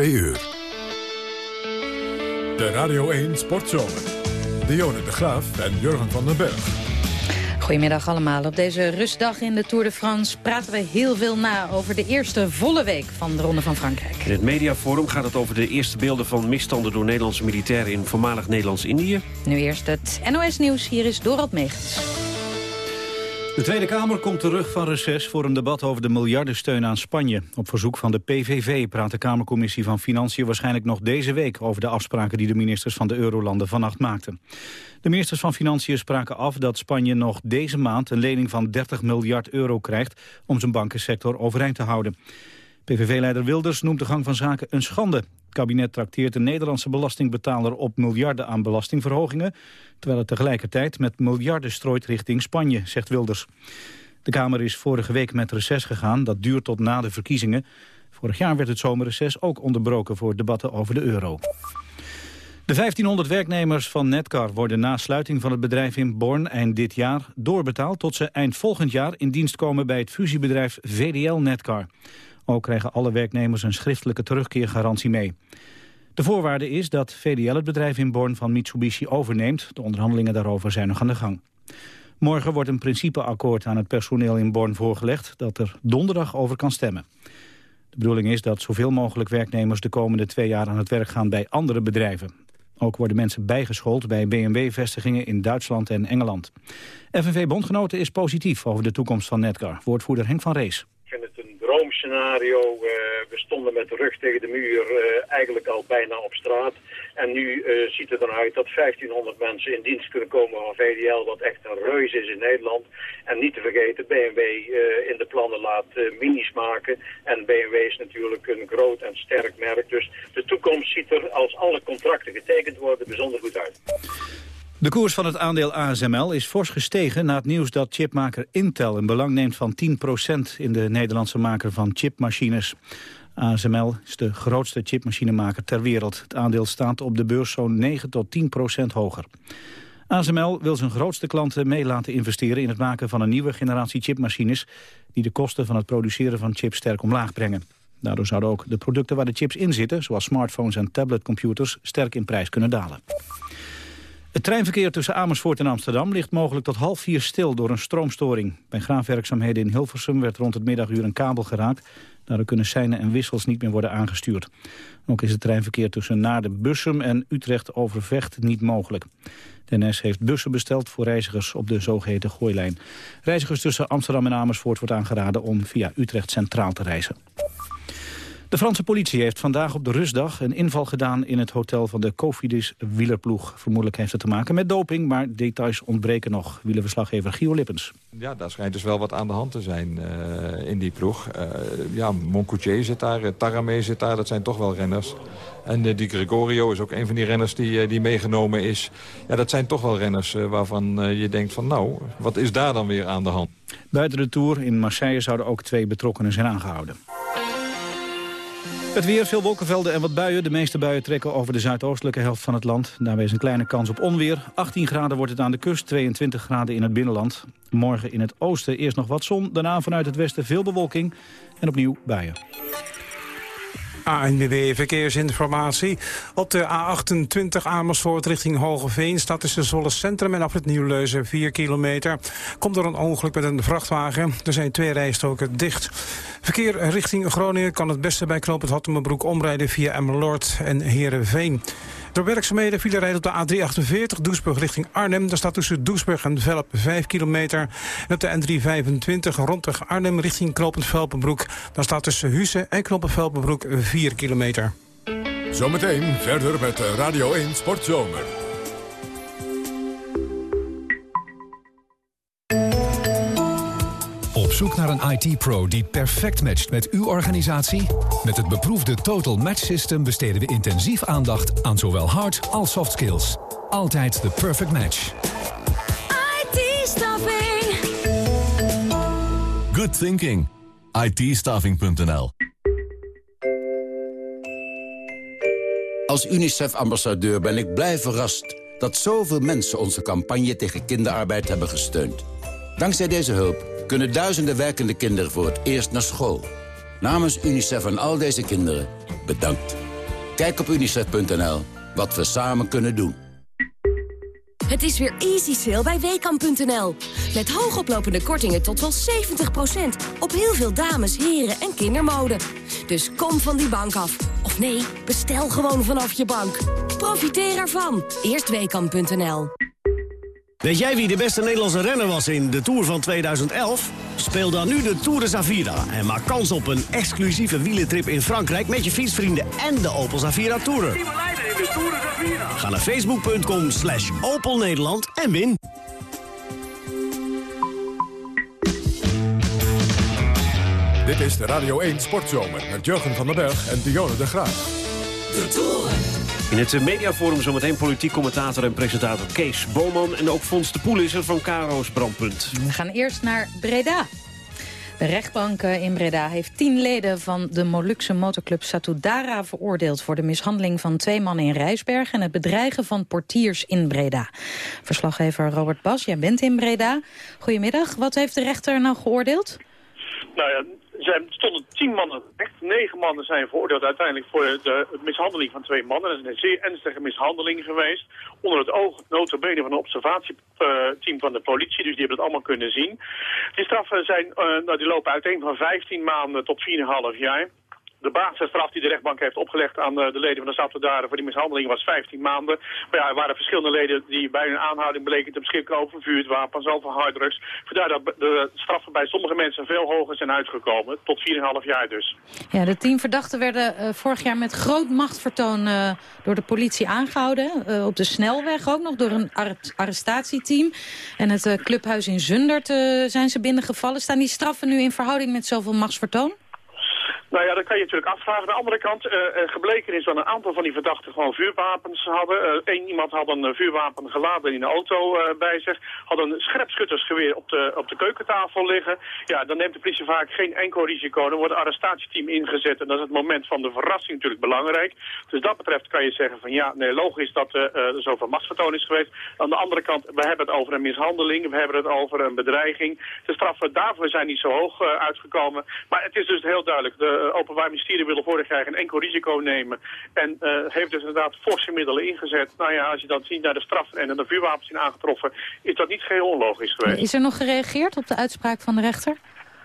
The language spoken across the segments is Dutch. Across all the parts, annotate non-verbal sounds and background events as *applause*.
2 uur. De Radio 1 Sportzomer. Dionne de Graaf en Jurgen van den Berg. Goedemiddag allemaal. Op deze rustdag in de Tour de France praten we heel veel na over de eerste volle week van de Ronde van Frankrijk. In het mediaforum gaat het over de eerste beelden van misstanden door Nederlandse militairen in voormalig Nederlands-Indië. Nu eerst het NOS Nieuws. Hier is Dorald Megens. De Tweede Kamer komt terug van reces voor een debat over de miljardensteun aan Spanje. Op verzoek van de PVV praat de Kamercommissie van Financiën waarschijnlijk nog deze week over de afspraken die de ministers van de Eurolanden vannacht maakten. De ministers van Financiën spraken af dat Spanje nog deze maand een lening van 30 miljard euro krijgt om zijn bankensector overeind te houden. PVV-leider Wilders noemt de gang van zaken een schande. Het kabinet trakteert de Nederlandse belastingbetaler op miljarden aan belastingverhogingen, terwijl het tegelijkertijd met miljarden strooit richting Spanje, zegt Wilders. De Kamer is vorige week met reces gegaan, dat duurt tot na de verkiezingen. Vorig jaar werd het zomerreces ook onderbroken voor debatten over de euro. De 1500 werknemers van Netcar worden na sluiting van het bedrijf in Born eind dit jaar doorbetaald tot ze eind volgend jaar in dienst komen bij het fusiebedrijf VDL Netcar. Ook krijgen alle werknemers een schriftelijke terugkeergarantie mee. De voorwaarde is dat VDL het bedrijf in Born van Mitsubishi overneemt. De onderhandelingen daarover zijn nog aan de gang. Morgen wordt een principeakkoord aan het personeel in Born voorgelegd... dat er donderdag over kan stemmen. De bedoeling is dat zoveel mogelijk werknemers de komende twee jaar aan het werk gaan bij andere bedrijven. Ook worden mensen bijgeschoold bij BMW-vestigingen in Duitsland en Engeland. FNV-bondgenoten is positief over de toekomst van Netcar. Woordvoerder Henk van Rees droomscenario. Uh, we stonden met de rug tegen de muur uh, eigenlijk al bijna op straat. En nu uh, ziet het eruit dat 1500 mensen in dienst kunnen komen van VDL, wat echt een reus is in Nederland. En niet te vergeten, BMW in de plannen laat minis maken. En BMW is natuurlijk een groot en sterk merk. Dus de toekomst ziet er, als alle contracten getekend worden, bijzonder goed uit. De koers van het aandeel ASML is fors gestegen na het nieuws dat chipmaker Intel een belang neemt van 10% in de Nederlandse maker van chipmachines. ASML is de grootste chipmachinemaker ter wereld. Het aandeel staat op de beurs zo'n 9 tot 10% hoger. ASML wil zijn grootste klanten mee laten investeren in het maken van een nieuwe generatie chipmachines die de kosten van het produceren van chips sterk omlaag brengen. Daardoor zouden ook de producten waar de chips in zitten, zoals smartphones en tabletcomputers, sterk in prijs kunnen dalen. Het treinverkeer tussen Amersfoort en Amsterdam ligt mogelijk tot half vier stil door een stroomstoring. Bij graafwerkzaamheden in Hilversum werd rond het middaguur een kabel geraakt. Daardoor kunnen seinen en wissels niet meer worden aangestuurd. Ook is het treinverkeer tussen Naarden, Bussum en Utrecht Overvecht niet mogelijk. De NS heeft bussen besteld voor reizigers op de zogeheten gooilijn. Reizigers tussen Amsterdam en Amersfoort wordt aangeraden om via Utrecht Centraal te reizen. De Franse politie heeft vandaag op de rustdag een inval gedaan in het hotel van de Cofidis wielerploeg. Vermoedelijk heeft het te maken met doping, maar details ontbreken nog. Wielerverslaggever Gio Lippens. Ja, daar schijnt dus wel wat aan de hand te zijn uh, in die ploeg. Uh, ja, Moncoutier zit daar, uh, Taramé zit daar, dat zijn toch wel renners. En die Gregorio is ook een van die renners die, die meegenomen is. Ja, dat zijn toch wel renners waarvan je denkt van nou, wat is daar dan weer aan de hand? Buiten de Tour in Marseille zouden ook twee betrokkenen zijn aangehouden. Het weer, veel wolkenvelden en wat buien. De meeste buien trekken over de zuidoostelijke helft van het land. Daarbij is een kleine kans op onweer. 18 graden wordt het aan de kust, 22 graden in het binnenland. Morgen in het oosten eerst nog wat zon. Daarna vanuit het westen veel bewolking en opnieuw buien. ANWB Verkeersinformatie. Op de A28 Amersfoort richting Hogeveen staat tussen Zolle Centrum en af het Nieuwleuzen 4 kilometer. Komt er een ongeluk met een vrachtwagen. Er zijn twee rijstroken dicht. Verkeer richting Groningen kan het beste bij Knoop het Hattemerbroek omrijden via Emmeloord en Heerenveen. Door werkzaamheden vielen rijden op de A348 Doesburg richting Arnhem. Daar staat tussen Doesburg en Velp 5 kilometer. En op de N325 rondweg Arnhem richting Knopend Velpenbroek. Daar staat tussen Husse en Knopend Velpenbroek 4 kilometer. Zometeen verder met Radio 1 Sportzomer. Op zoek naar een IT-pro die perfect matcht met uw organisatie? Met het beproefde Total Match System besteden we intensief aandacht aan zowel hard als soft skills. Altijd de perfect match. IT-staffing. Good thinking. it Als UNICEF-ambassadeur ben ik blij verrast dat zoveel mensen onze campagne tegen kinderarbeid hebben gesteund. Dankzij deze hulp kunnen duizenden werkende kinderen voor het eerst naar school. Namens UNICEF en al deze kinderen, bedankt. Kijk op unicef.nl wat we samen kunnen doen. Het is weer easy sale bij WKAM.nl. Met hoogoplopende kortingen tot wel 70%. Op heel veel dames, heren en kindermode. Dus kom van die bank af. Of nee, bestel gewoon vanaf je bank. Profiteer ervan. Eerst WKAM.nl. Weet jij wie de beste Nederlandse renner was in de Tour van 2011? Speel dan nu de Tour de Zavira en maak kans op een exclusieve wielentrip in Frankrijk... met je fietsvrienden en de Opel Zavira Tourer. Ga naar facebook.com slash Opel Nederland en win. Dit is de Radio 1 Sportzomer met Jurgen van den Berg en Dionne de Graaf. De Tour. In het mediaforum zometeen politiek commentator en presentator Kees Boman... en ook Fons de Poel is er van Karo's Brandpunt. We gaan eerst naar Breda. De rechtbank in Breda heeft tien leden van de Molukse motorclub Satudara veroordeeld voor de mishandeling van twee mannen in Rijsberg en het bedreigen van portiers in Breda. Verslaggever Robert Bas, jij bent in Breda. Goedemiddag, wat heeft de rechter nou geoordeeld? Nou ja, er stonden tien mannen echt Negen mannen zijn veroordeeld uiteindelijk voor de, mishandeling van twee mannen. Dat is een zeer ernstige mishandeling geweest. Onder het oog notabene van een observatieteam van de politie. Dus die hebben het allemaal kunnen zien. Die straffen zijn, uh, nou, die lopen uiteen van 15 maanden tot 4,5 jaar. De basisstraf die de rechtbank heeft opgelegd aan de, leden van de Satudaren voor die mishandeling was 15 maanden. Maar ja, er waren verschillende leden die bij hun aanhouding bleken te beschikken over vuurwapens, over harddrugs. Vandaar dat de straffen bij sommige mensen veel hoger zijn uitgekomen. Tot 4,5 jaar dus. Ja, de tien verdachten werden uh, vorig jaar met groot machtvertoon uh, door de politie aangehouden. Op de snelweg ook nog door een ar arrestatieteam. En het clubhuis in Zundert zijn ze binnengevallen. Staan die straffen nu in verhouding met zoveel machtsvertoon? Nou ja, dat kan je natuurlijk afvragen. Aan de andere kant, uh, gebleken is dat een aantal van die verdachten gewoon vuurwapens hadden. Eén iemand had een vuurwapen geladen in de auto bij zich. Had een scherpschuttersgeweer op de, op de keukentafel liggen. Ja, dan neemt de politie vaak geen enkel risico. Dan wordt een arrestatieteam ingezet en dat is het moment van de verrassing natuurlijk belangrijk. Dus dat betreft kan je zeggen van ja, nee, logisch dat er zoveel machtsvertoon is geweest. Aan de andere kant, we hebben het over een mishandeling. We hebben het over een bedreiging. De straffen daarvoor zijn niet zo hoog uitgekomen. Maar het is dus heel duidelijk... De, Openbaar Ministerie wilde vorig jaar geen enkel risico nemen. En uh, heeft dus inderdaad forse middelen ingezet. Nou ja, als je dan ziet naar de straffen en de vuurwapens zijn aangetroffen... is dat niet geheel onlogisch geweest. Is er nog gereageerd op de uitspraak van de rechter?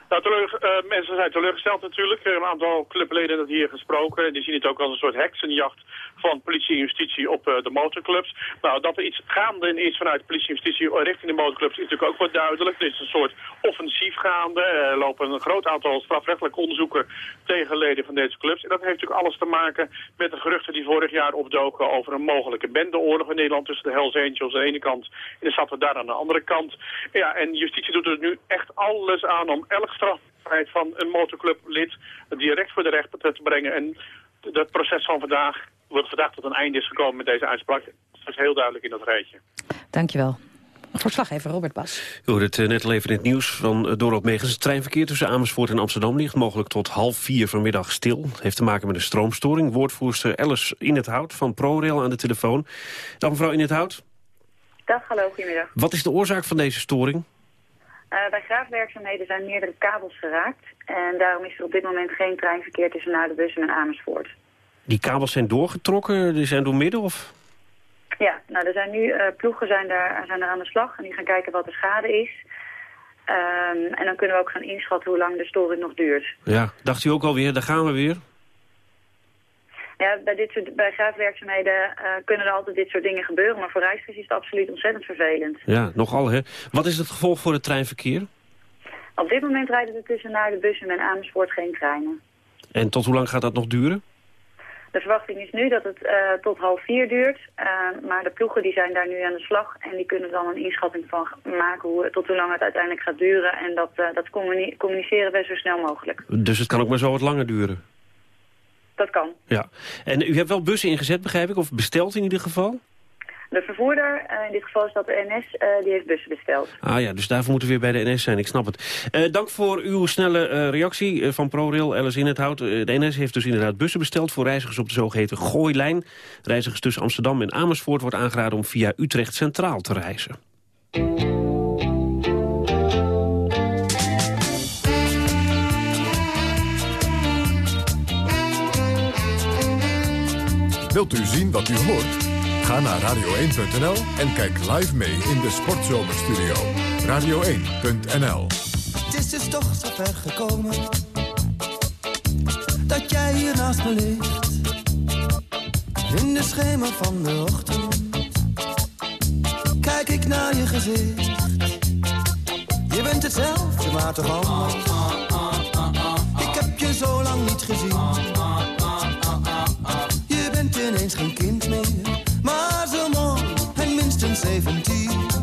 Nou, uh, mensen zijn teleurgesteld natuurlijk. Een aantal clubleden dat hier gesproken. Die zien het ook als een soort heksenjacht van politie en justitie op uh, de motorclubs. Nou, dat er iets gaande is vanuit politie en justitie richting de motorclubs is natuurlijk ook wat duidelijk. Er is een soort offensief gaande. Er lopen een groot aantal strafrechtelijke onderzoeken tegen leden van deze clubs. En dat heeft natuurlijk alles te maken met de geruchten die vorig jaar opdoken over een mogelijke bendeoorlog in Nederland tussen de Hells Angels aan de ene kant en de Satten daar aan de andere kant. Ja, en justitie doet er nu echt alles aan om elk strafbaarheid van een motorclublid direct voor de rechter te brengen. En dat proces van vandaag wordt vandaag tot een einde is gekomen met deze uitspraak. Dat is heel duidelijk in dat rijtje. Dankjewel. Verslaggever Robert Bas. U hoorde het eh, net al even in het nieuws van eh, Dorot Megens. Het treinverkeer tussen Amersfoort en Amsterdam ligt mogelijk tot half vier vanmiddag stil. Het heeft te maken met een stroomstoring. Woordvoerster Alice in het Hout van ProRail aan de telefoon. Dag mevrouw in het Hout. Dag, hallo, goedemiddag. Wat is de oorzaak van deze storing? Uh, bij graafwerkzaamheden zijn meerdere kabels geraakt. En daarom is er op dit moment geen treinverkeer tussen Naardenbussen en Amersfoort. Die kabels zijn doorgetrokken? Die zijn door midden of... Ja, nou er zijn nu uh, ploegen zijn daar, zijn daar aan de slag en die gaan kijken wat de schade is. Um, en dan kunnen we ook gaan inschatten hoe lang de storing nog duurt. Ja, dacht u ook alweer, daar gaan we weer? Ja, bij, dit soort, bij graafwerkzaamheden uh, kunnen er altijd dit soort dingen gebeuren. Maar voor reizigers is het absoluut ontzettend vervelend. Ja, nogal hè. Wat is het gevolg voor het treinverkeer? Op dit moment rijden er tussen naar de bussen en Amersfoort geen treinen. En tot hoe lang gaat dat nog duren? De verwachting is nu dat het uh, tot half vier duurt. Uh, maar de ploegen die zijn daar nu aan de slag. En die kunnen dan een inschatting van maken hoe, tot hoe lang het uiteindelijk gaat duren. En dat, dat communiceren we zo snel mogelijk. Dus het kan ook maar zo wat langer duren? Dat kan. Ja. En u hebt wel bussen ingezet, begrijp ik? Of besteld in ieder geval? De vervoerder, uh, in dit geval is dat de NS, uh, die heeft bussen besteld. Ah ja, dus daarvoor moeten we weer bij de NS zijn, ik snap het. Uh, dank voor uw snelle reactie van ProRail, Alice in het hout. de NS heeft dus inderdaad bussen besteld voor reizigers op de zogeheten Gooilijn. Reizigers tussen Amsterdam en Amersfoort wordt aangeraden om via Utrecht Centraal te reizen. Wilt u zien wat u hoort? Ga naar radio1.nl en kijk live mee in de Sportzomerstudio. Radio1.nl Het is dus toch zo ver gekomen Dat jij hier naast me ligt. In de schemer van de ochtend Kijk ik naar je gezicht. Je bent hetzelfde, maar toch anders. Ik heb je zo lang niet gezien 17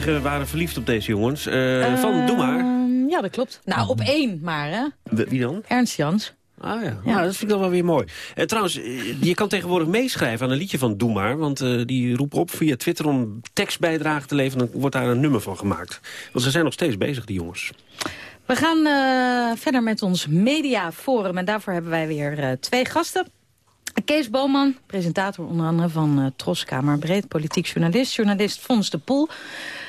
aanwezigen waren verliefd op deze jongens. Eh, van, doe maar. Ehm, Ja, dat klopt. Nou, op één maar, hè. Wie wie dan? Ernst Jans. Ah ja, Nou, dat vind ik dan wel weer mooi. Eh, trouwens, eh, je kan tegenwoordig meeschrijven aan een liedje van Doe Maar. Want eh, die roepen op via Twitter om tekstbijdrage te leveren. Dan wordt daar een nummer van gemaakt. Want ze zijn nog steeds bezig, die jongens. We gaan eh, verder met ons mediaforum. En daarvoor hebben wij weer eh, twee gasten. Kees Boman, presentator onder andere van Troskamer Breed, politiek journalist. Journalist Fons de Poel.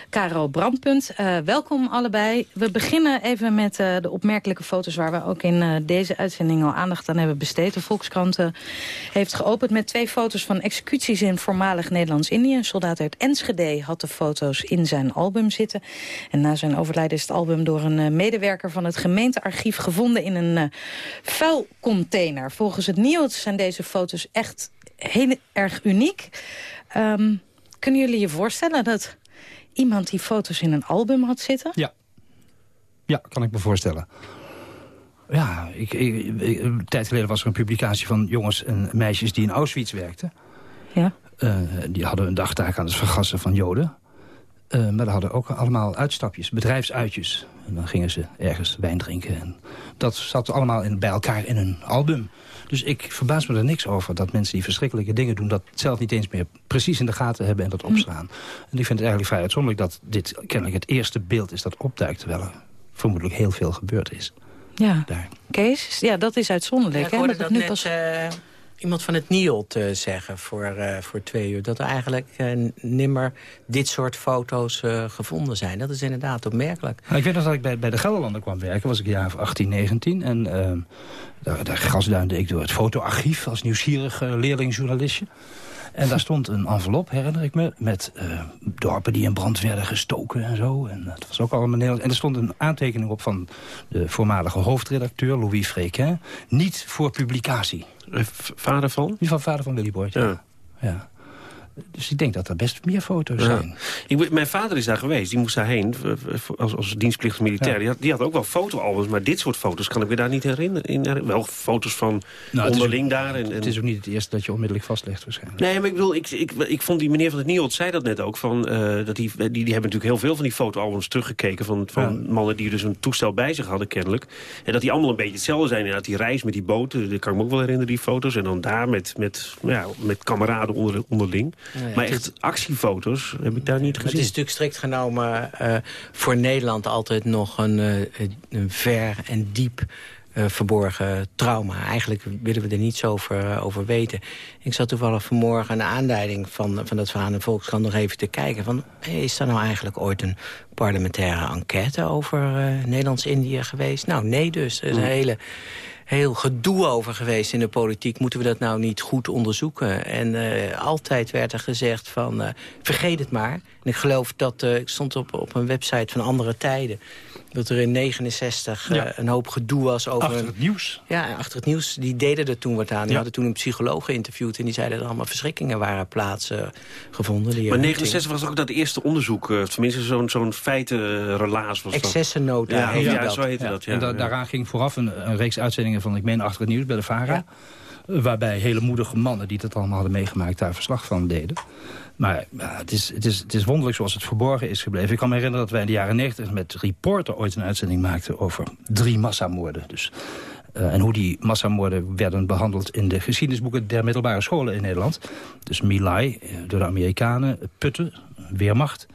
Caro Brandpunt, Eh, welkom allebei. We beginnen even met eh, de opmerkelijke foto's... waar we ook in eh, deze uitzending al aandacht aan hebben besteed. De Volkskrant heeft geopend met twee foto's van executies... in voormalig Nederlands-Indië. Een soldaat uit Enschede had de foto's in zijn album zitten. En na zijn overlijden is het album door een medewerker... van het gemeentearchief gevonden in een vuilcontainer. Volgens het nieuws zijn deze foto's echt heel erg uniek. Ehm, kunnen jullie je voorstellen dat iemand die foto's in een album had zitten? Ja. Ja, kan ik me voorstellen. Ja, ik, ik- ik- een tijd geleden was er een publicatie van jongens en meisjes die in Auschwitz werkten. Ja. Eh, die hadden een dagtaak aan het vergassen van joden. Eh, maar dat hadden ook allemaal uitstapjes, bedrijfsuitjes. En dan gingen ze ergens wijn drinken. En dat zat allemaal in, bij elkaar in een album. Dus ik verbaas me er niks over dat mensen die verschrikkelijke dingen doen... dat zelf niet eens meer precies in de gaten hebben en dat opslaan. En ik vind het eigenlijk vrij uitzonderlijk dat dit kennelijk het eerste beeld is dat opduikt... terwijl er vermoedelijk heel veel gebeurd is. Ja. Daar. Kees, ja, dat is uitzonderlijk. Ja, ik hè, hoorde dat dat nu net pas... eh, iemand van het NIOD eh, zeggen voor, eh, voor twee uur. Dat er eigenlijk eh, nimmer dit soort foto's eh, gevonden zijn. Dat is inderdaad opmerkelijk. Nou, ik weet nog dat ik bij, bij de Gelderlanden kwam werken. was ik jaar of 18, 19. En ehm, daar, daar grasduinde ik door het fotoarchief als nieuwsgierig leerlingjournalistje. En daar stond een envelop, herinner ik me, met eh, dorpen die in brand werden gestoken en zo. En dat was ook allemaal Nederlands. En er stond een aantekening op van de voormalige hoofdredacteur, Louis Fréquin. Niet voor publicatie. vader van? Die van vader van Willy Boyd, ja. ja. Dus ik denk dat er best meer foto's zijn. Ik, mijn vader is daar geweest, die moest daarheen als, als dienstplichtig militair. Die, had, die, had, ook wel fotoalbums, maar dit soort foto's kan ik me daar niet herinneren. In, wel foto's van nou, onderling daar. En, en, Het is ook niet het eerste dat je onmiddellijk vastlegt waarschijnlijk. Nee, maar ik, bedoel, ik, ik, ik vond die meneer van het Nielt zei dat net ook. Van, uh, dat die, die, die hebben natuurlijk heel veel van die fotoalbums teruggekeken... van, van mannen die dus een toestel bij zich hadden kennelijk. En dat die allemaal een beetje hetzelfde zijn. Dat die reis met die boten, dat kan ik me ook wel herinneren, die foto's. En dan daar met, met, ja, met kameraden onder, onderling. Maar echt actiefoto's heb ik daar niet gezien. Het is natuurlijk strikt genomen uh, voor Nederland altijd nog een, uh, een ver en diep uh, verborgen trauma. Eigenlijk willen we er niets over, over weten. Ik zat toevallig vanmorgen aan de aanleiding van, van dat verhaal in de Volkskrant nog even te kijken. Van, hey, is er nou eigenlijk ooit een parlementaire enquête over Nederlands-Indië geweest? Nou, nee dus. Er is een mm. hele heel gedoe over geweest in de politiek. Moeten we dat nou niet goed onderzoeken? En uh, altijd werd er gezegd van, uh, vergeet het maar. En ik geloof dat, uh, ik stond op, op een website van andere tijden dat er in 69 uh, een hoop gedoe was over... Achter het nieuws? Ja, achter het nieuws. Die deden er toen wat aan. Die ja. hadden toen een psycholoog geïnterviewd... en die zeiden dat er allemaal verschrikkingen waren plaatsen gevonden. Die maar 69 was ook dat eerste onderzoek, uh, tenminste zo'n zo'n feitenrelaas. was Excessennota ja, ja, ja, zo heette dat. Ja. En da daaraan ging vooraf een, een, reeks uitzendingen van, ik meen, Achter het nieuws bij de VARA... Waarbij hele moedige mannen die dat allemaal hadden meegemaakt... daar verslag van deden. Maar het, is, het, is, het is wonderlijk zoals het verborgen is gebleven. Ik kan me herinneren dat wij in de jaren 90 met Reporter ooit een uitzending maakten... over drie massamoorden. Dus, uh, en hoe die massamoorden werden behandeld in de geschiedenisboeken der middelbare scholen in Nederland. Dus Milai, uh, door de Amerikanen, Putten, Weermacht.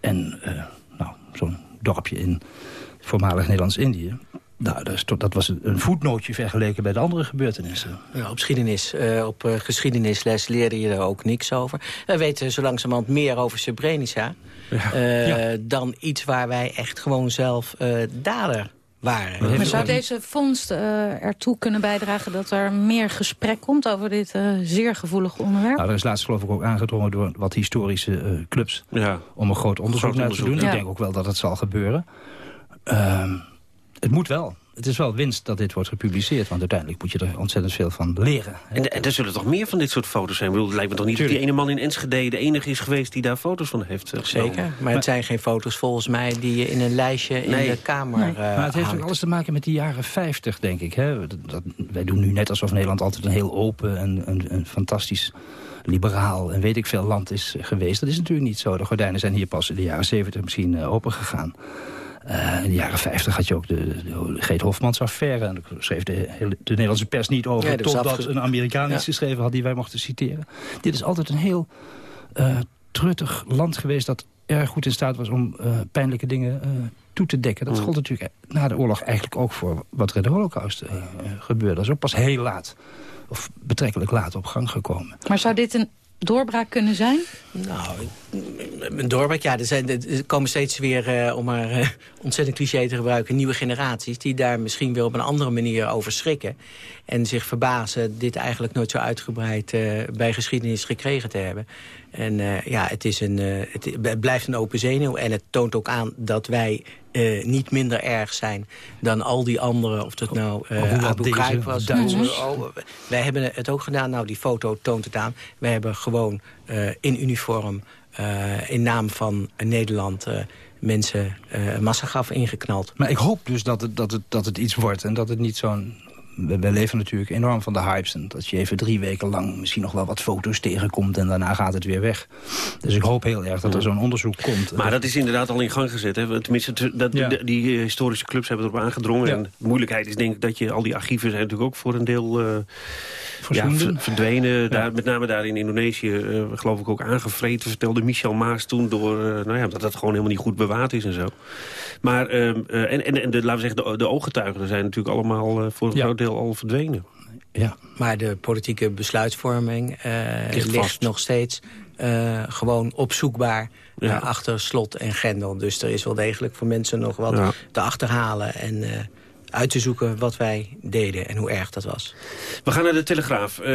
En uh, nou, zo'n dorpje in voormalig Nederlands-Indië. Nou, dat, is, dat, was een voetnootje vergeleken bij de andere gebeurtenissen. Ja, op geschiedenis, uh, op uh, geschiedenisles leerde je er ook niks over. We weten zo langzamerhand meer over Srebrenica... Ja. Uh, ja. dan iets waar wij echt gewoon zelf dader waren. Maar zou deze vondst ertoe kunnen bijdragen... dat er meer gesprek komt over dit zeer gevoelige onderwerp? Nou, er is laatst geloof ik ook aangedrongen door wat historische clubs... Ja. om een groot onderzoek naar te doen. Ik denk ook wel dat het zal gebeuren. Ehm, het moet wel. Het is wel winst dat dit wordt gepubliceerd. Want uiteindelijk moet je er ontzettend veel van leren. En, en er zullen toch meer van dit soort foto's zijn? Ik bedoel, het lijkt me toch niet Tuurlijk. dat die ene man in Enschede... de enige is geweest die daar foto's van heeft Zeker, maar, maar, het zijn geen foto's volgens mij... die je in een lijstje in de kamer nee. uh, Maar het heeft ook alles te maken met die jaren 50, denk ik. Hè? Dat, dat, wij doen nu net alsof Nederland altijd een heel open en een, een fantastisch liberaal en weet ik veel land is geweest. Dat is natuurlijk niet zo. De gordijnen zijn hier pas in de jaren 70 misschien uh, open gegaan. Uh, in de jaren 50 had je ook de, de, de Geet Hofmans affaire. En daar schreef de, de, Nederlandse pers niet over... Ja, totdat een Amerikaan iets ja. geschreven had die wij mochten citeren. Dit is altijd een heel uh, truttig land geweest... dat erg goed in staat was om uh, pijnlijke dingen toe te dekken. Dat mm. gold natuurlijk na de oorlog eigenlijk ook voor wat er in de holocaust gebeurde. Dat is ook pas heel laat, of betrekkelijk laat op gang gekomen. Maar zou dit een doorbraak kunnen zijn? Nou, een doorbraak, ja. Er, zijn, komen steeds weer, uh, om maar uh, ontzettend cliché te gebruiken... nieuwe generaties die daar misschien weer op een andere manier over schrikken. En zich verbazen dit eigenlijk nooit zo uitgebreid uh, bij geschiedenis gekregen te hebben. En ja, het, is een, het blijft een open zenuw. En het toont ook aan dat wij uh, niet minder erg zijn dan al die anderen. Of dat nou uh, Abu Ghraib was. Oh, wij hebben het ook gedaan. Nou, die foto toont het aan. Wij hebben gewoon uh, in uniform, in naam van Nederland mensen uh, massagaf ingeknald. Maar ik hoop dus dat het, dat, het, dat het iets wordt en dat het niet zo'n we, we, leven natuurlijk enorm van de hypes. En dat je even drie weken lang misschien nog wel wat foto's tegenkomt... en daarna gaat het weer weg. Dus ik hoop heel erg dat er zo'n onderzoek komt. Maar dat is inderdaad al in gang gezet. Hè? Tenminste, dat, ja. die historische clubs hebben erop aangedrongen. Ja. En de moeilijkheid is denk ik dat je al die archieven... zijn natuurlijk ook voor een deel uh, ja, verdwenen. Daar, met name daar in Indonesië, uh, geloof ik, ook aangevreten... vertelde Michel Maas toen door... Uh, nou ja, dat dat gewoon helemaal niet goed bewaard is en zo. Maar, en, en, en de, laten we zeggen, de, de ooggetuigen zijn natuurlijk allemaal voor een groot deel al verdwenen. Ja. Maar de politieke besluitvorming uh, ligt, ligt nog steeds uh, gewoon opzoekbaar ja. uh, achter slot en grendel. Dus er is wel degelijk voor mensen nog wat ja. te achterhalen en uit te zoeken wat wij deden en hoe erg dat was. We gaan naar de Telegraaf. Eh,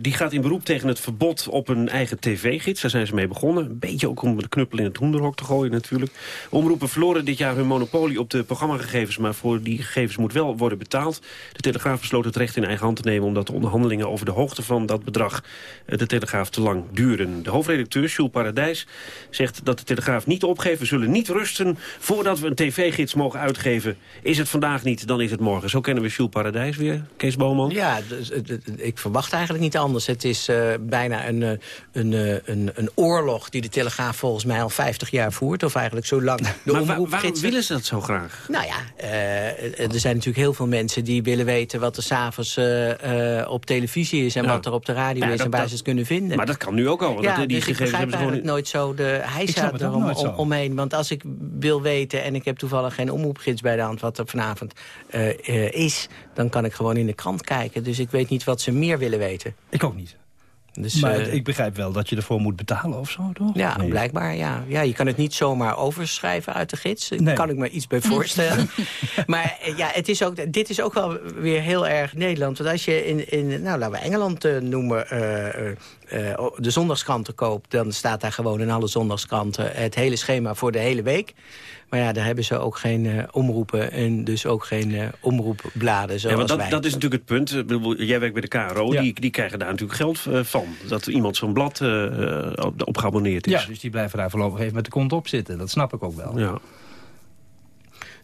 die gaat in beroep tegen het verbod op een eigen tv-gids. Daar zijn ze mee begonnen. Een beetje ook om de knuppel in het hoenderhok te gooien natuurlijk. Omroepen verloren dit jaar hun monopolie op de programmagegevens... maar voor die gegevens moet wel worden betaald. De Telegraaf besloot het recht in eigen hand te nemen... omdat de onderhandelingen over de hoogte van dat bedrag... Eh, de Telegraaf te lang duren. De hoofdredacteur, Jules Paradijs, zegt dat de Telegraaf niet opgeeft. We zullen niet rusten voordat we een tv-gids mogen uitgeven. Is het vandaag niet, dan is het morgen. Zo kennen we Jules Paradijs weer, Kees Boman. Ja, eh, ik verwacht eigenlijk niet anders. Het is uh, bijna een, een, een, een oorlog die de Telegraaf volgens mij al 50 jaar voert. Of eigenlijk zo lang *laughs* de maar waarom willen ze dat zo graag? Nou ja, er zijn natuurlijk heel veel mensen die willen weten... wat er s'avonds uh, op televisie is en wat er op de radio is... en waar ze het kunnen vinden. Maar dat kan nu ook al. Ja, dat, die dus ik begrijp eigenlijk nooit zo de hijsa erom om, omheen. Want als ik wil weten en ik heb toevallig geen omroepgids bij de hand... wat er vanavond uh, is, dan kan ik gewoon in de krant kijken. Dus ik weet niet wat ze meer willen weten. Ik ook niet. Dus, maar uh, ik begrijp wel dat je ervoor moet betalen of zo, toch? Ja, blijkbaar, ja. ja. Je kan het niet zomaar overschrijven uit de gids. Daar kan ik me iets bij voorstellen. *laughs* maar ja, het is ook, dit is ook wel weer heel erg Nederland. Want als je in, in nou, laten we Engeland uh, noemen... Uh, de zondagskranten koopt... dan staat daar gewoon in alle zondagskranten het hele schema voor de hele week. Maar ja, daar hebben ze ook geen uh, omroepen en dus ook geen uh, omroepbladen zoals ja, dat, wij. dat is natuurlijk het punt. Jij werkt bij de KRO, ja. die, die krijgen daar natuurlijk geld uh, van. Dat iemand zo'n blad op geabonneerd is. Ja, dus die blijven daar voorlopig even met de kont op zitten. Dat snap ik ook wel. Ja.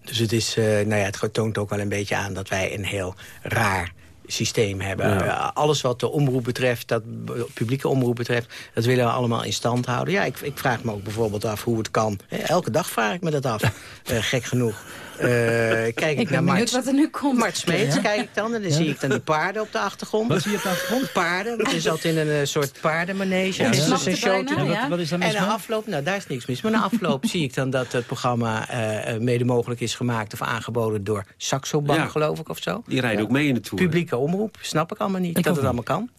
Dus het, is, nou ja, het toont ook wel een beetje aan dat wij een heel raar systeem hebben. Ja. alles wat de omroep betreft, dat publieke omroep betreft... dat willen we allemaal in stand houden. Ja, ik, ik vraag me ook bijvoorbeeld af hoe het kan. Elke dag vraag ik me dat af, uh, *laughs* gek genoeg. Uh, kijk ik, ik naar Mart, wat er nu komt. Mart Smeets kijk ik dan. En dan zie ik dan die paarden op de achtergrond. Wat zie je op de achtergrond? Paarden. Dat is altijd in een uh, soort paardenmanege. Ja, is dus een show te doen. Ja. Wat is daar en na afloop, nou daar is niks mis. Maar na afloop *laughs* zie ik dan dat het programma uh, mede mogelijk is gemaakt... of aangeboden door Saxo Bank, ja. geloof ik, of zo. Die rijden ook mee in de Tour. Publieke omroep, snap ik allemaal niet. Ik dat het allemaal kan.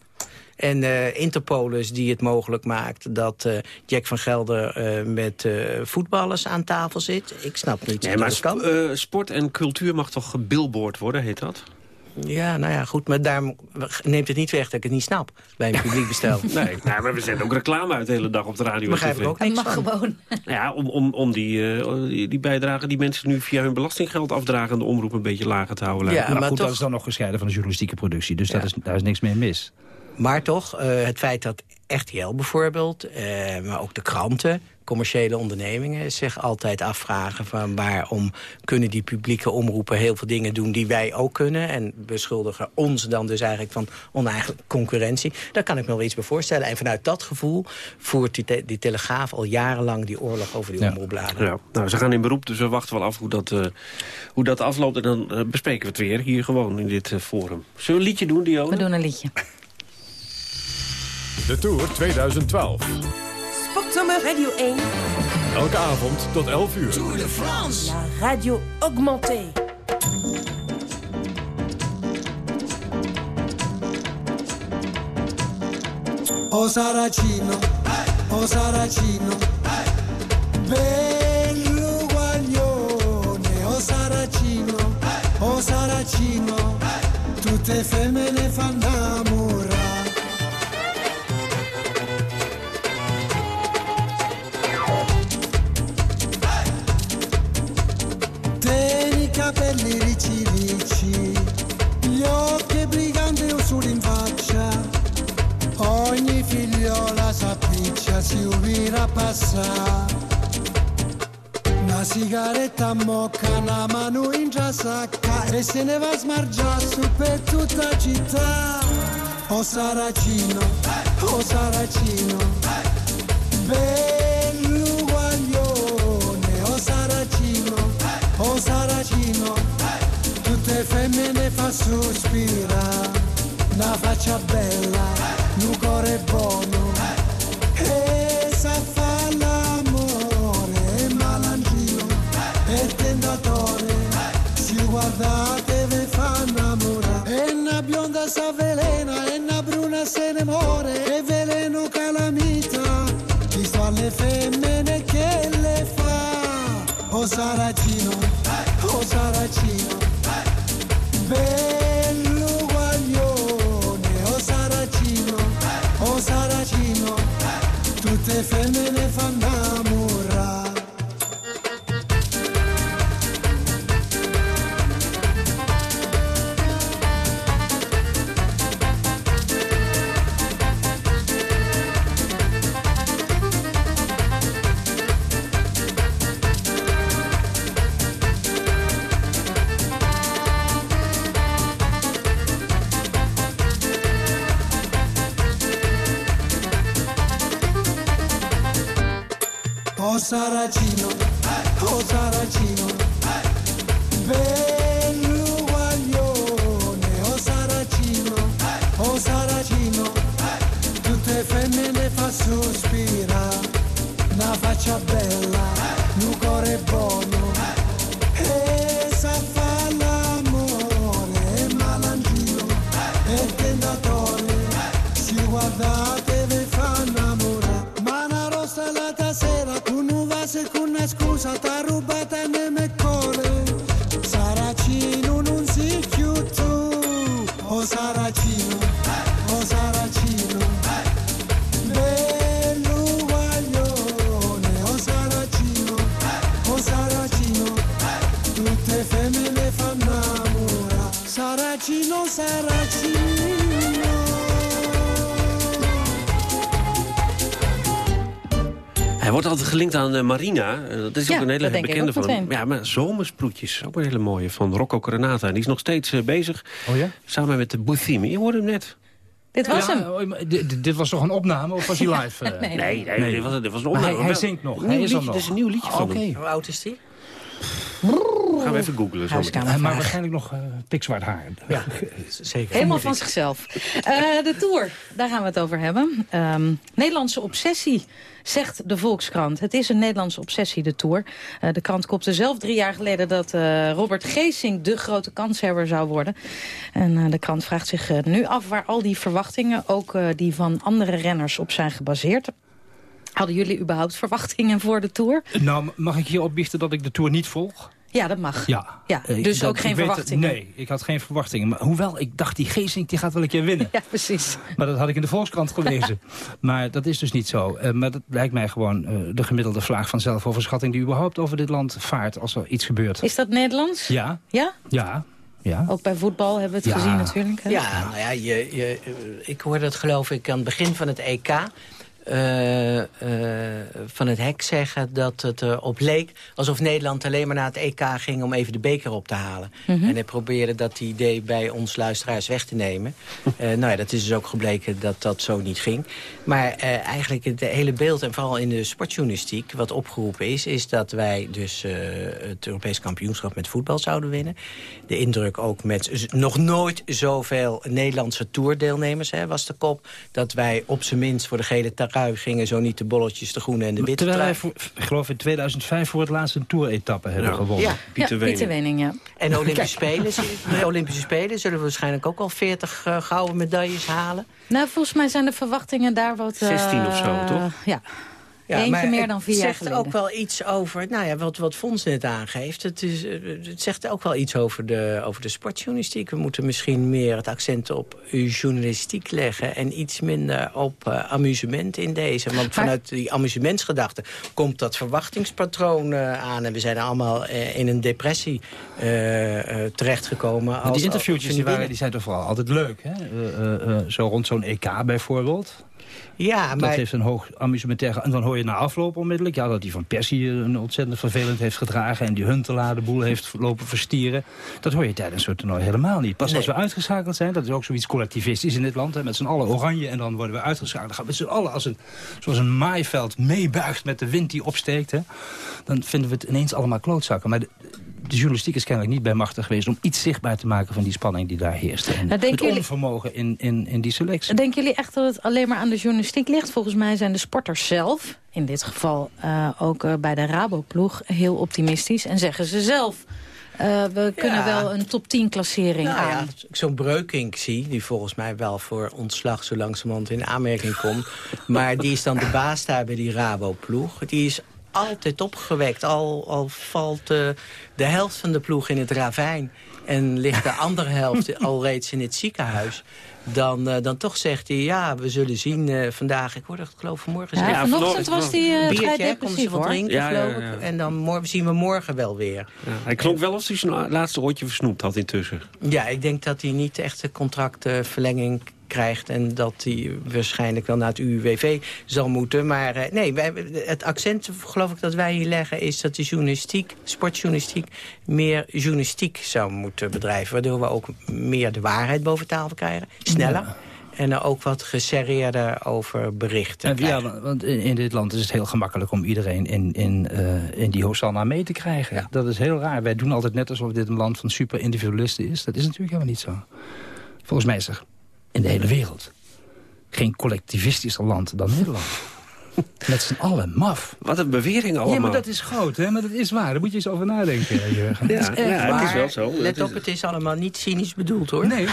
En uh, Interpolis die het mogelijk maakt dat uh, Jack van Gelder uh, met voetballers aan tafel zit. Ik snap niet nee, maar dat kan. sport en cultuur mag toch gebillboard worden, heet dat? Ja, nou ja, goed, maar daar neemt het niet weg dat ik het niet snap bij een publiek bestel. *laughs* nee, nou, maar we zetten ook reclame uit de hele dag op de radio. Begrijp ik ook niks mag van. gewoon. Ja, om, om, om die, uh, die bijdrage die mensen nu via hun belastinggeld afdragen... de omroep een beetje lager te houden. Ja, maar, maar goed, toch... dat is dan nog gescheiden van de journalistieke productie. Dus ja. dat is, daar is niks mee mis. Maar toch, uh, het feit dat RTL bijvoorbeeld, uh, maar ook de kranten commerciële ondernemingen zich altijd afvragen... van waarom kunnen die publieke omroepen heel veel dingen doen die wij ook kunnen... en beschuldigen ons dan dus eigenlijk van oneigen concurrentie. Daar kan ik me wel iets bij voorstellen. En vanuit dat gevoel voert die, te die Telegraaf al jarenlang die oorlog over die ja. omroepbladen. Ja. Nou, ze gaan in beroep, dus we wachten wel af hoe dat, uh, hoe dat afloopt. En dan uh, bespreken we het weer hier gewoon in dit uh, forum. Zullen we een liedje doen, Dionne? We doen een liedje. De Tour 2012. Sportzomer Radio 1. Elke avond tot 11 uur. Tour de France. La radio augmentée. O Saracino, o Saracino, bello guaglione, o Saracino, o Saracino, tutte femmine fanno faccia, ogni figliola s'appiccia, si ubira passare. Una sigaretta mocca, una mano in già sacca e se ne va a smargiare su per tutta la città. O Saracino, o Saracino, bello guaglione, o Saracino, o Saracino, tutte femmine fa sospira, una faccia bella, tutte femmine fanno gelinkt aan eh, Marina. Eh, dat is Ja, ook een hele bekende van hem. Ja, maar Zomersproetjes, ook een hele mooie, van Rocco Coronata. En die is nog steeds eh, bezig, Oh ja? samen met de Bouthimi. Je hoorde hem net. Dit was Ja, hem. oh, dit, was toch een opname of was hij live? *laughs* Nee. Nee, nee, Dit, was, dit was een Maar hij, opname. hij zingt nog. Hij is er liedje, nog. Is een nieuw liedje van Oké. hem. Hoe oud is die? Gaan we even googlen. zo meteen. Maar waarschijnlijk nog eh pikzwart haar. Ja, *laughs* zeker. Helemaal van zichzelf. Eh, de Tour, daar gaan we het over hebben. Ehm, Nederlandse obsessie, zegt de Volkskrant. Het is een Nederlandse obsessie, de Tour. Eh, de krant kopte zelf drie jaar geleden dat eh, Robert Geesink de grote kanshebber zou worden. En eh, de krant vraagt zich nu af waar al die verwachtingen, ook eh, die van andere renners, op zijn gebaseerd. Hadden jullie überhaupt verwachtingen voor de Tour? Nou, mag ik hier opbiechten dat ik de Tour niet volg? Ja, dat mag. Ja. Ja, Eh, dus dat- ook geen verwachtingen? nee, ik had geen verwachtingen. Maar hoewel, ik dacht, die Geesink die gaat wel een keer winnen. *laughs* Ja, precies. Maar dat had ik in de Volkskrant *laughs* gelezen. maar dat is dus niet zo. Eh, maar dat lijkt mij gewoon eh, de gemiddelde vlaag van zelfoverschatting... die überhaupt over dit land vaart als er iets gebeurt. Is dat Nederlands? Ja, Ja? ja, ja. Ook bij voetbal hebben we het Ja. gezien natuurlijk. hè? Ja, nou ja, je, je, ik hoorde het geloof ik aan het begin van het EK... eh, eh, van het hek zeggen dat het erop leek... alsof Nederland alleen maar naar het EK ging om even de beker op te halen. Mhm. En hij probeerde dat idee bij ons luisteraars weg te nemen. *laughs* Eh, nou ja, dat is dus ook gebleken dat dat zo niet ging. Maar eigenlijk het hele beeld, en vooral in de sportjournalistiek... wat opgeroepen is, is dat wij dus het Europees kampioenschap met voetbal zouden winnen. De indruk ook met nog nooit zoveel Nederlandse tourdeelnemers hè, was de kop. Dat wij op zijn minst voor de gele trui gingen, zo niet de bolletjes, de groene en de witte Terwijl wij, voor, ik geloof in 2005 voor het laatst een tour-etappe hebben Ja. gewonnen. Ja. Pieter Wening, ja. En de Olympische Spelen, de Olympische Spelen zullen we waarschijnlijk ook al 40 eh, gouden medailles halen. Nou, volgens mij zijn de verwachtingen daar wat... eh, 16 of zo, toch? Ja. Ja, Eentje maar meer het dan vier jaar zegt geleden. ook wel iets over, nou ja, wat, wat Fons net aangeeft. Het, is, eh, het zegt ook wel iets over de, over de sportjournalistiek. We moeten misschien meer het accent op journalistiek leggen... en iets minder op eh, amusement in deze. Want vanuit die amusementsgedachte komt dat verwachtingspatroon eh, aan... en we zijn allemaal in een depressie terechtgekomen. Maar Als, die interviewtjes die, waren, die zijn toch vooral altijd leuk. Hè? Eh, eh, eh, zo rond zo'n EK bijvoorbeeld. Ja, Dat maar heeft een hoog amusementair... En dan hoor je na afloop onmiddellijk... Ja, dat die van Persie een ontzettend vervelend heeft gedragen... en die Huntelaar de boel heeft lopen verstieren. Dat hoor je tijdens zo'n toernooi helemaal niet. Pas als we uitgeschakeld zijn... dat is ook zoiets collectivistisch in dit land... Hè, met z'n allen oranje en dan worden we uitgeschakeld. Dan gaan we met z'n allen als een, zoals een maaiveld meebuigt... met de wind die opsteekt. Hè. Dan vinden we het ineens allemaal klootzakken. Maar de, de journalistiek is kennelijk niet bij machtig geweest... om iets zichtbaar te maken van die spanning die daar heerst. En Nou, het jullie- onvermogen in, in, in die selectie. Denken jullie echt dat het alleen maar aan de journalistiek ligt? Volgens mij zijn de sporters zelf, in dit geval eh, ook eh, bij de Raboploeg, heel optimistisch. En zeggen ze zelf, eh, we kunnen wel een top 10 klassering Nou ja, aan. ik zo'n Breukink zie, die volgens mij wel voor ontslag zo langzamerhand in aanmerking komt. maar die is dan de baas daar bij die Rabo-ploeg. Die is altijd opgewekt, al, al valt eh, de helft van de ploeg in het ravijn. en ligt de andere helft *laughs* al reeds in het ziekenhuis... Dan, uh, dan toch zegt hij, ja, we zullen zien uh, vandaag. Ik hoorde het geloof vanmorgen ja. Ja, vanochtend was hij uh, vrij depressief, wat drinken, ja, geloof ik. En dan zien we morgen wel weer. hij klonk wel als hij zijn laatste oortje versnoept had intussen. Ja, ik denk dat hij niet echt de contractverlenging krijgt... en dat hij waarschijnlijk wel naar het UWV zal moeten. Maar uh, nee, wij, het accent, geloof ik, dat wij hier leggen... is dat de journalistiek, sportjournalistiek... meer journalistiek zou moeten bedrijven. Waardoor we ook meer de waarheid boven tafel krijgen. Sneller. Ja. En er ook wat geserreerder over berichten en, Ja, want in, in, dit land is het heel gemakkelijk om iedereen in, in, uh, in die Hosanna mee te krijgen. Ja. Dat is heel raar. Wij doen altijd net alsof dit een land van super individualisten is. Dat is natuurlijk helemaal niet zo. Volgens mij is er in de hele wereld. Geen collectivistischer land dan Nederland. *laughs* Met z'n allen, maf. Wat een bewering allemaal. Ja, maar dat is groot, hè? Maar dat is waar. Daar moet je eens over nadenken, *laughs* Jurgen. Ja, is echt ja, waar. het is wel zo. Let Het op, het is allemaal niet cynisch bedoeld, hoor. Nee. *laughs*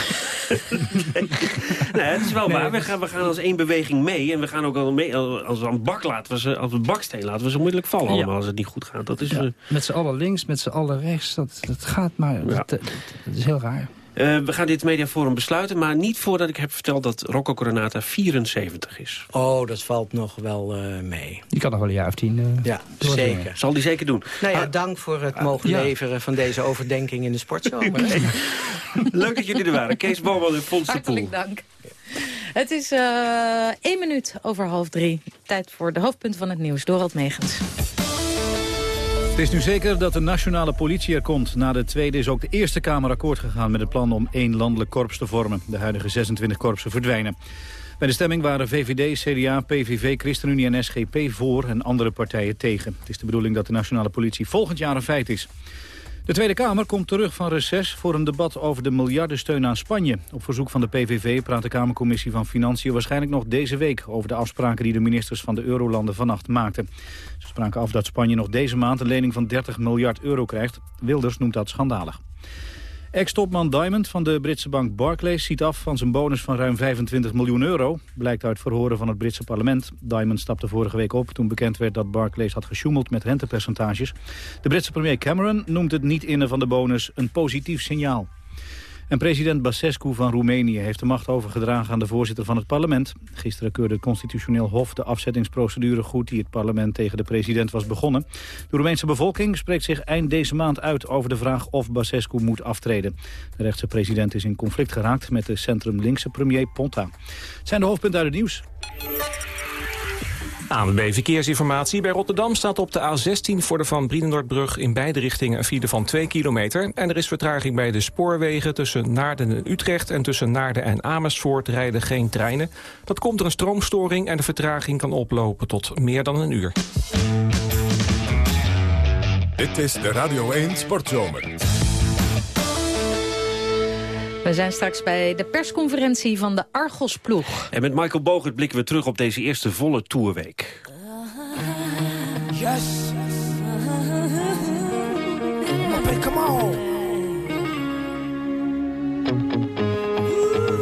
nee, het is wel waar. We gaan, we gaan als één beweging mee. En we gaan ook al mee. Als we aan bak laten, we ze, als we baksteen laten we ze onmiddellijk vallen allemaal Ja. als het niet goed gaat. Dat is, Ja, eh, met z'n allen links, met z'n allen rechts. Dat, dat gaat maar. Dat, dat- dat is heel raar. Eh, we gaan dit mediaforum besluiten, maar niet voordat ik heb verteld dat Rocco Coronata 74 is. Oh, dat valt nog wel eh, mee. Die kan nog wel een jaar of tien... eh, Ja, zeker. Zal die zeker doen. Nou ja, dank voor het mogen ja. leveren van deze overdenking in de sportzomer. *laughs* Leuk dat jullie er waren. Kees Boman en Fons. Hartelijk dank. Het is eh één minuut over half drie. Tijd voor de hoofdpunten van het nieuws. Dorald Megens. Het is nu zeker dat de nationale politie er komt. Na de tweede is ook de Eerste Kamer akkoord gegaan met het plan om één landelijk korps te vormen. De huidige 26 korpsen verdwijnen. Bij de stemming waren VVD, CDA, PVV, ChristenUnie en SGP voor en andere partijen tegen. Het is de bedoeling dat de nationale politie volgend jaar een feit is. De Tweede Kamer komt terug van reces voor een debat over de miljardensteun aan Spanje. Op verzoek van de PVV praat de Kamercommissie van Financiën waarschijnlijk nog deze week over de afspraken die de ministers van de Eurolanden vannacht maakten. Ze spraken af dat Spanje nog deze maand een lening van 30 miljard euro krijgt. Wilders noemt dat schandalig. Ex-topman Diamond van de Britse bank Barclays ziet af van zijn bonus van ruim 25 miljoen euro. Blijkt uit verhoren van het Britse parlement. Diamond stapte vorige week op toen bekend werd dat Barclays had gesjoemeld met rentepercentages. De Britse premier Cameron noemt het niet innen van de bonus een positief signaal. En president Basescu van Roemenië heeft de macht overgedragen aan de voorzitter van het parlement. Gisteren keurde het constitutioneel hof de afzettingsprocedure goed die het parlement tegen de president was begonnen. De Roemeense bevolking spreekt zich eind deze maand uit over de vraag of Basescu moet aftreden. De rechtse president is in conflict geraakt met de centrum-linkse premier Ponta. Het zijn de hoofdpunten uit het nieuws. ANWB Verkeersinformatie. Bij Rotterdam staat op de A16 voor de Van Brienenoordbrug in beide richtingen een file van 2 kilometer. En er is vertraging bij de spoorwegen tussen Naarden en Utrecht en tussen Naarden en Amersfoort rijden geen treinen. Dat komt door een stroomstoring en de vertraging kan oplopen tot meer dan een uur. Dit is de Radio 1 Sportzomer. We zijn straks bij de persconferentie van de Argos-ploeg. En met Michael Bogert blikken we terug op deze eerste volle tourweek. Yes. Appelle comment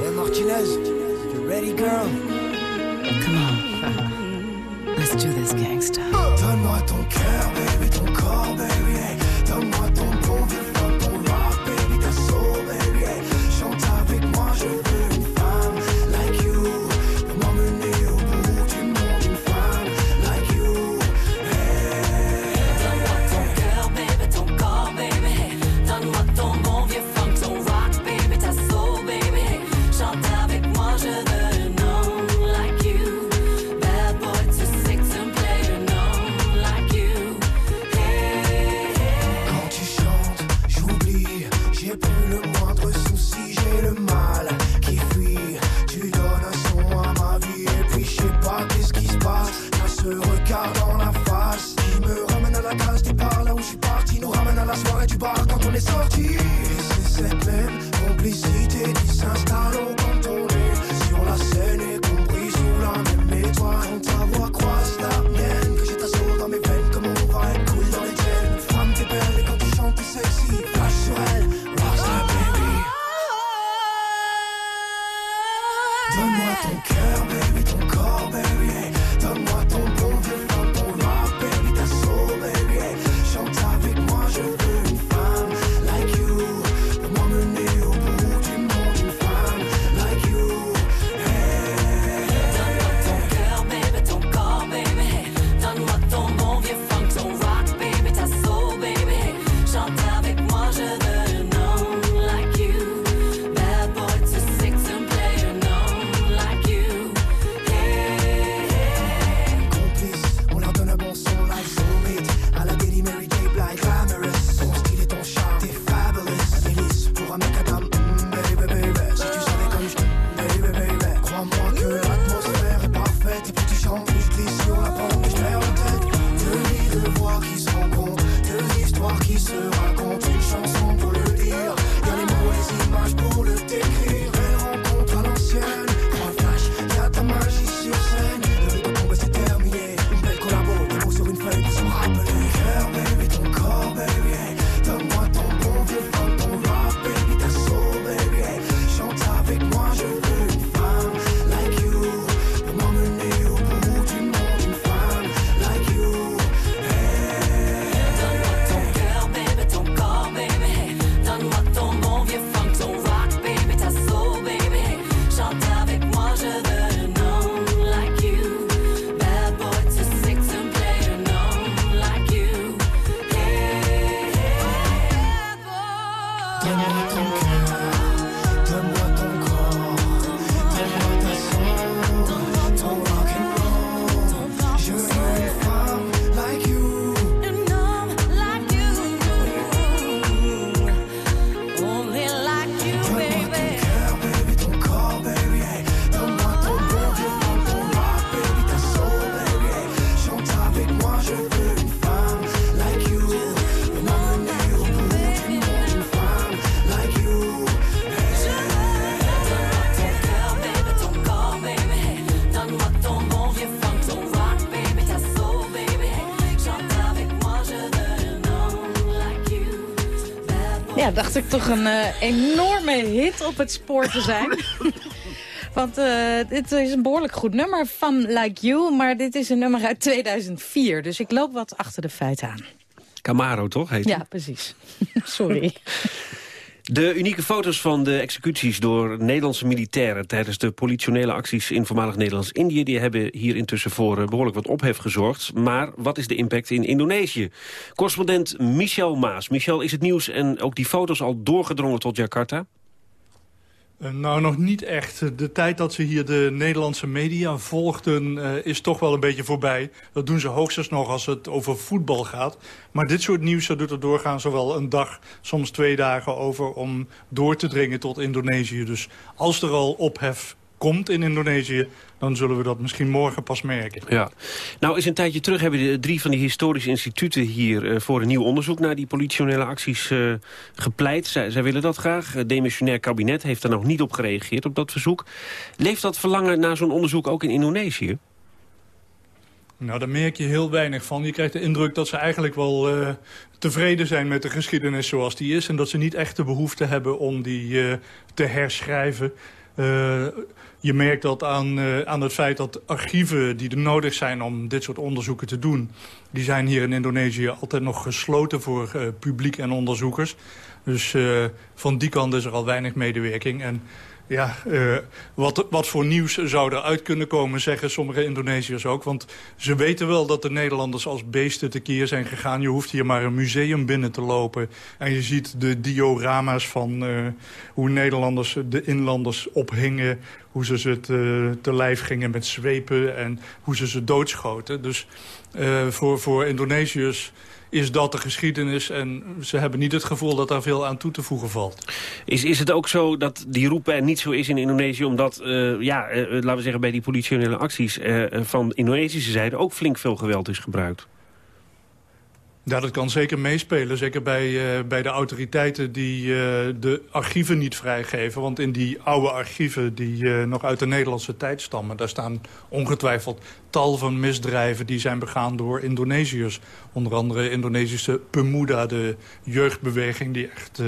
Hey Martinez, you ready girl? Come on. Let's do this, gangsta. Donne-moi ton cœur, baby, ton corps, baby. Regard dans la face qui me ramène à la case départ, là où je suis parti, nous ramène à la soirée du bar quand on est sorti. Et c'est cette même complicité toch een eh, enorme hit op het spoor te zijn. *laughs* Want eh, dit is een behoorlijk goed nummer van Like You, maar dit is een nummer uit 2004. Dus ik loop wat achter de feiten aan. Camaro, toch? Heet? Ja, precies. *laughs* Sorry. *laughs* De unieke foto's van de executies door Nederlandse militairen... tijdens de politionele acties in voormalig Nederlands-Indië... die hebben hier intussen voor eh, behoorlijk wat ophef gezorgd. Maar wat is de impact in Indonesië? Correspondent Michel Maas. Michel, is het nieuws en ook die foto's al doorgedrongen tot Jakarta? Eh, Nou, nog niet echt. De tijd dat ze hier de Nederlandse media volgden eh, is toch wel een beetje voorbij. Dat doen ze hoogstens nog als het over voetbal gaat. Maar dit soort nieuws doet er doorgaan zowel een dag, soms twee dagen over... om door te dringen tot Indonesië. Dus als er al ophef komt in Indonesië... dan zullen we dat misschien morgen pas merken. Ja. Nou, eens een tijdje terug hebben de drie van die historische instituten hier eh, voor een nieuw onderzoek naar die politionele acties eh, gepleit. Zij, zij willen dat graag. Het demissionair kabinet heeft daar nog niet op gereageerd op dat verzoek. Leeft dat verlangen naar zo'n onderzoek ook in Indonesië? Nou, daar merk je heel weinig van. Je krijgt de indruk dat ze eigenlijk wel eh, tevreden zijn met de geschiedenis zoals die is... en dat ze niet echt de behoefte hebben om die te herschrijven. Eh, je merkt dat aan, eh, aan het feit dat archieven die er nodig zijn om dit soort onderzoeken te doen... die zijn hier in Indonesië altijd nog gesloten voor eh, publiek en onderzoekers. Dus van die kant is er al weinig medewerking. En ja, eh, wat, wat voor nieuws zou eruit kunnen komen, zeggen sommige Indonesiërs ook. Want ze weten wel dat de Nederlanders als beesten tekeer zijn gegaan. Je hoeft hier maar een museum binnen te lopen. En je ziet de diorama's van eh, hoe Nederlanders de inlanders ophingen. Hoe ze ze te, lijf gingen met zwepen en hoe ze ze doodschoten. Dus eh, voor, voor Indonesiërs is dat de geschiedenis. En ze hebben niet het gevoel dat daar veel aan toe te voegen valt. Is, is het ook zo dat die roepen er niet zo is in Indonesië... omdat, eh, ja, eh, laten we zeggen, bij die politionele acties eh, eh, van Indonesische zijde... ook flink veel geweld is gebruikt? Ja, dat kan zeker meespelen. Zeker bij, eh, bij de autoriteiten die eh, de archieven niet vrijgeven. Want in die oude archieven die eh, nog uit de Nederlandse tijd stammen... daar staan ongetwijfeld tal van misdrijven die zijn begaan door Indonesiërs. Onder andere Indonesische Pemuda, de jeugdbeweging... die echt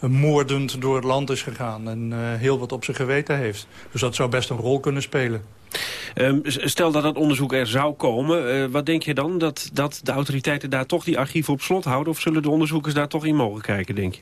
moordend door het land is gegaan en eh, heel wat op zijn geweten heeft. Dus dat zou best een rol kunnen spelen. Ehm, stel dat dat onderzoek er zou komen, eh, wat denk je dan? Dat, dat de autoriteiten daar toch die archieven op slot houden? Of zullen de onderzoekers daar toch in mogen kijken, denk je?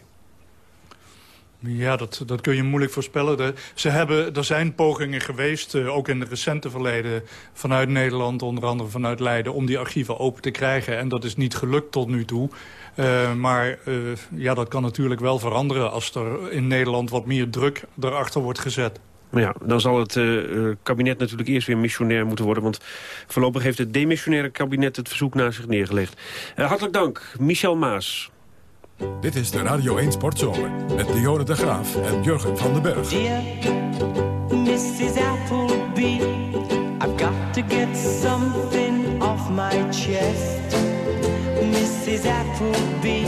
Ja, dat, dat kun je moeilijk voorspellen. Ze hebben, er zijn pogingen geweest, eh, ook in het recente verleden... vanuit Nederland, onder andere vanuit Leiden... om die archieven open te krijgen. En dat is niet gelukt tot nu toe. Eh, maar eh, ja, dat kan natuurlijk wel veranderen... als er in Nederland wat meer druk erachter wordt gezet. Maar ja, dan zal het kabinet natuurlijk eerst weer missionair moeten worden. Want voorlopig heeft het demissionaire kabinet het verzoek naar zich neergelegd. Hartelijk dank, Michel Maas. Dit is de Radio 1 Sportzomer met Dionne de Graaf en Jurgen van den Berg. Mrs. Appleby, I've got to get something off my chest. Mrs. Appleby,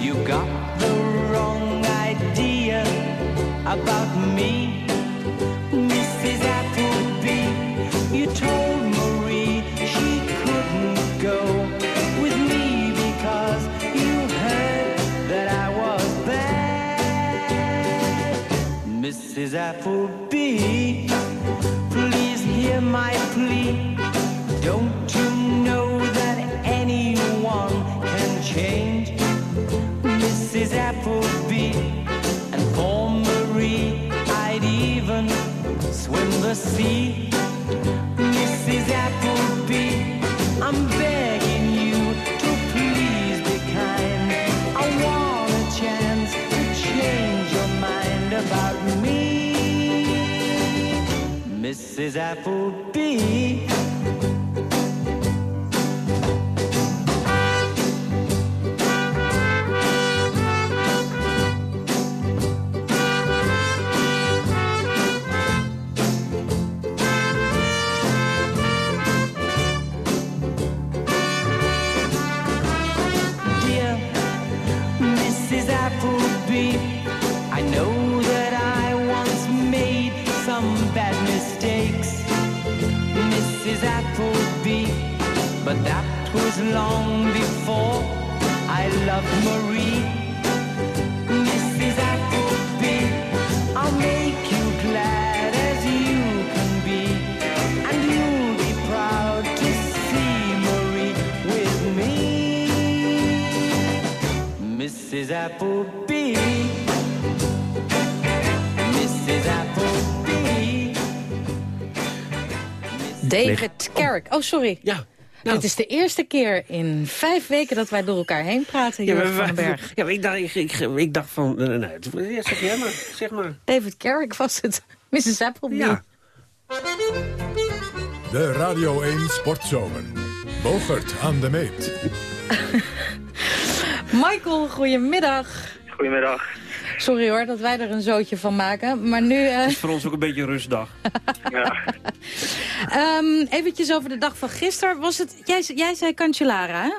you got the wrong idea about me. Mrs. Applebee, please hear my plea. Don't you know that anyone can change? Mrs. Applebee and for Marie, I'd even swim the sea. Mrs. Applebee, I'm begging Mrs. Appleby. Appleby, Mrs. Appleby. David Carrick. Oh, sorry. Ja. Dit is de eerste keer in vijf weken dat wij door elkaar heen praten, Ja, Jurgen maar, van den Berg. ja, maar ik, dacht, ik, ik, ik dacht van... Nee, nee, het- ja, zeg jij maar. Zeg maar. David Carrick was het. *laughs* Mrs. Appleby. Ja. De Radio 1 Sportzomer. Bogert aan de meet. *laughs* Michael, goedemiddag. Goedemiddag. Sorry hoor dat wij er een zootje van maken. Maar nu eh Het is voor ons ook een beetje een rustdag. *laughs* ehm, eventjes over de dag van gisteren. Was het, jij, jij zei Cancellara, hè?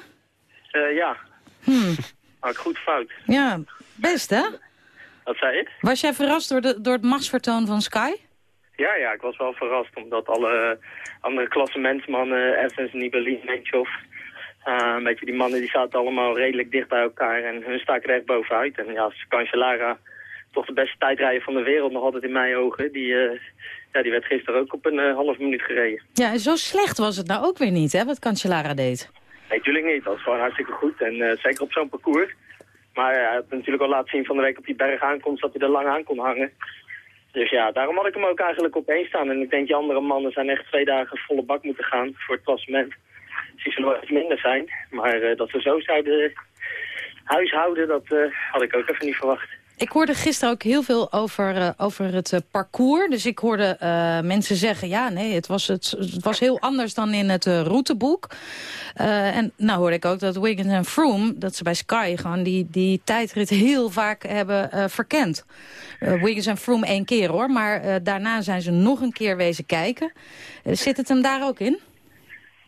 Eh, ja, Hmm. had ik goed fout. Ja, best hè? Wat zei je? Was jij verrast door, de, door het machtsvertoon van Sky? Ja, ja, ik was wel verrast, omdat alle andere klassementsmannen, Evans, Nibali, Menchov, beetje die mannen die zaten allemaal redelijk dicht bij elkaar en hun staken er echt bovenuit. En ja, Cancellara, toch de beste tijdrijder van de wereld, nog altijd in mijn ogen, die, eh, ja, die werd gisteren ook op een eh, half minuut gereden. Ja, en zo slecht was het nou ook weer niet, hè, wat Cancellara deed. Nee, natuurlijk niet. Dat was gewoon hartstikke goed. En zeker op zo'n parcours. Maar ja, hij had natuurlijk al laten zien van de week op die berg aankomst dat hij er lang aan kon hangen. Dus ja, daarom had ik hem ook eigenlijk op één staan. En ik denk die andere mannen zijn echt twee dagen volle bak moeten gaan voor het klassement. Die zullen wel minder zijn. Maar eh, dat ze zo zouden huishouden, dat eh, had ik ook even niet verwacht. Ik hoorde gisteren ook heel veel over, eh, over het parcours. Dus ik hoorde mensen zeggen, ja, nee, het was, het, was heel anders dan in het routeboek. En nou hoorde ik ook dat Wiggins en Froome, dat ze bij Sky gewoon die, die tijdrit heel vaak hebben verkend. Wiggins en Froome één keer hoor, maar daarna zijn ze nog een keer wezen kijken. Zit het hem daar ook in?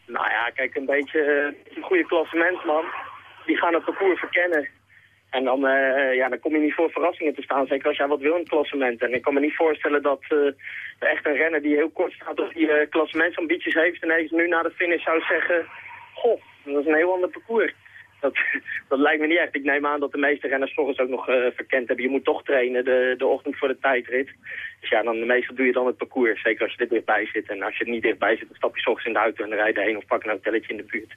Nou ja, kijk, een beetje eh, een goede klassementsman. Die gaan het parcours verkennen. En dan, eh, ja, dan kom je niet voor verrassingen te staan. Zeker als jij wat wil in het klassement. En ik kan me niet voorstellen dat eh, echt een renner die heel kort staat... of die eh klassementsambities heeft... ineens nu na de finish zou zeggen... Goh, dat is een heel ander parcours. Dat, *laughs* dat lijkt me niet echt. Ik neem aan dat de meeste renners volgens ook nog eh, verkend hebben. Je moet toch trainen de, de ochtend voor de tijdrit. Dus ja, dan, meestal doe je dan het parcours. Zeker als je er dichtbij zit. En als je er niet dichtbij zit, dan stap je 's ochtends in de auto en dan rijd je heen of pak een hotelletje in de buurt.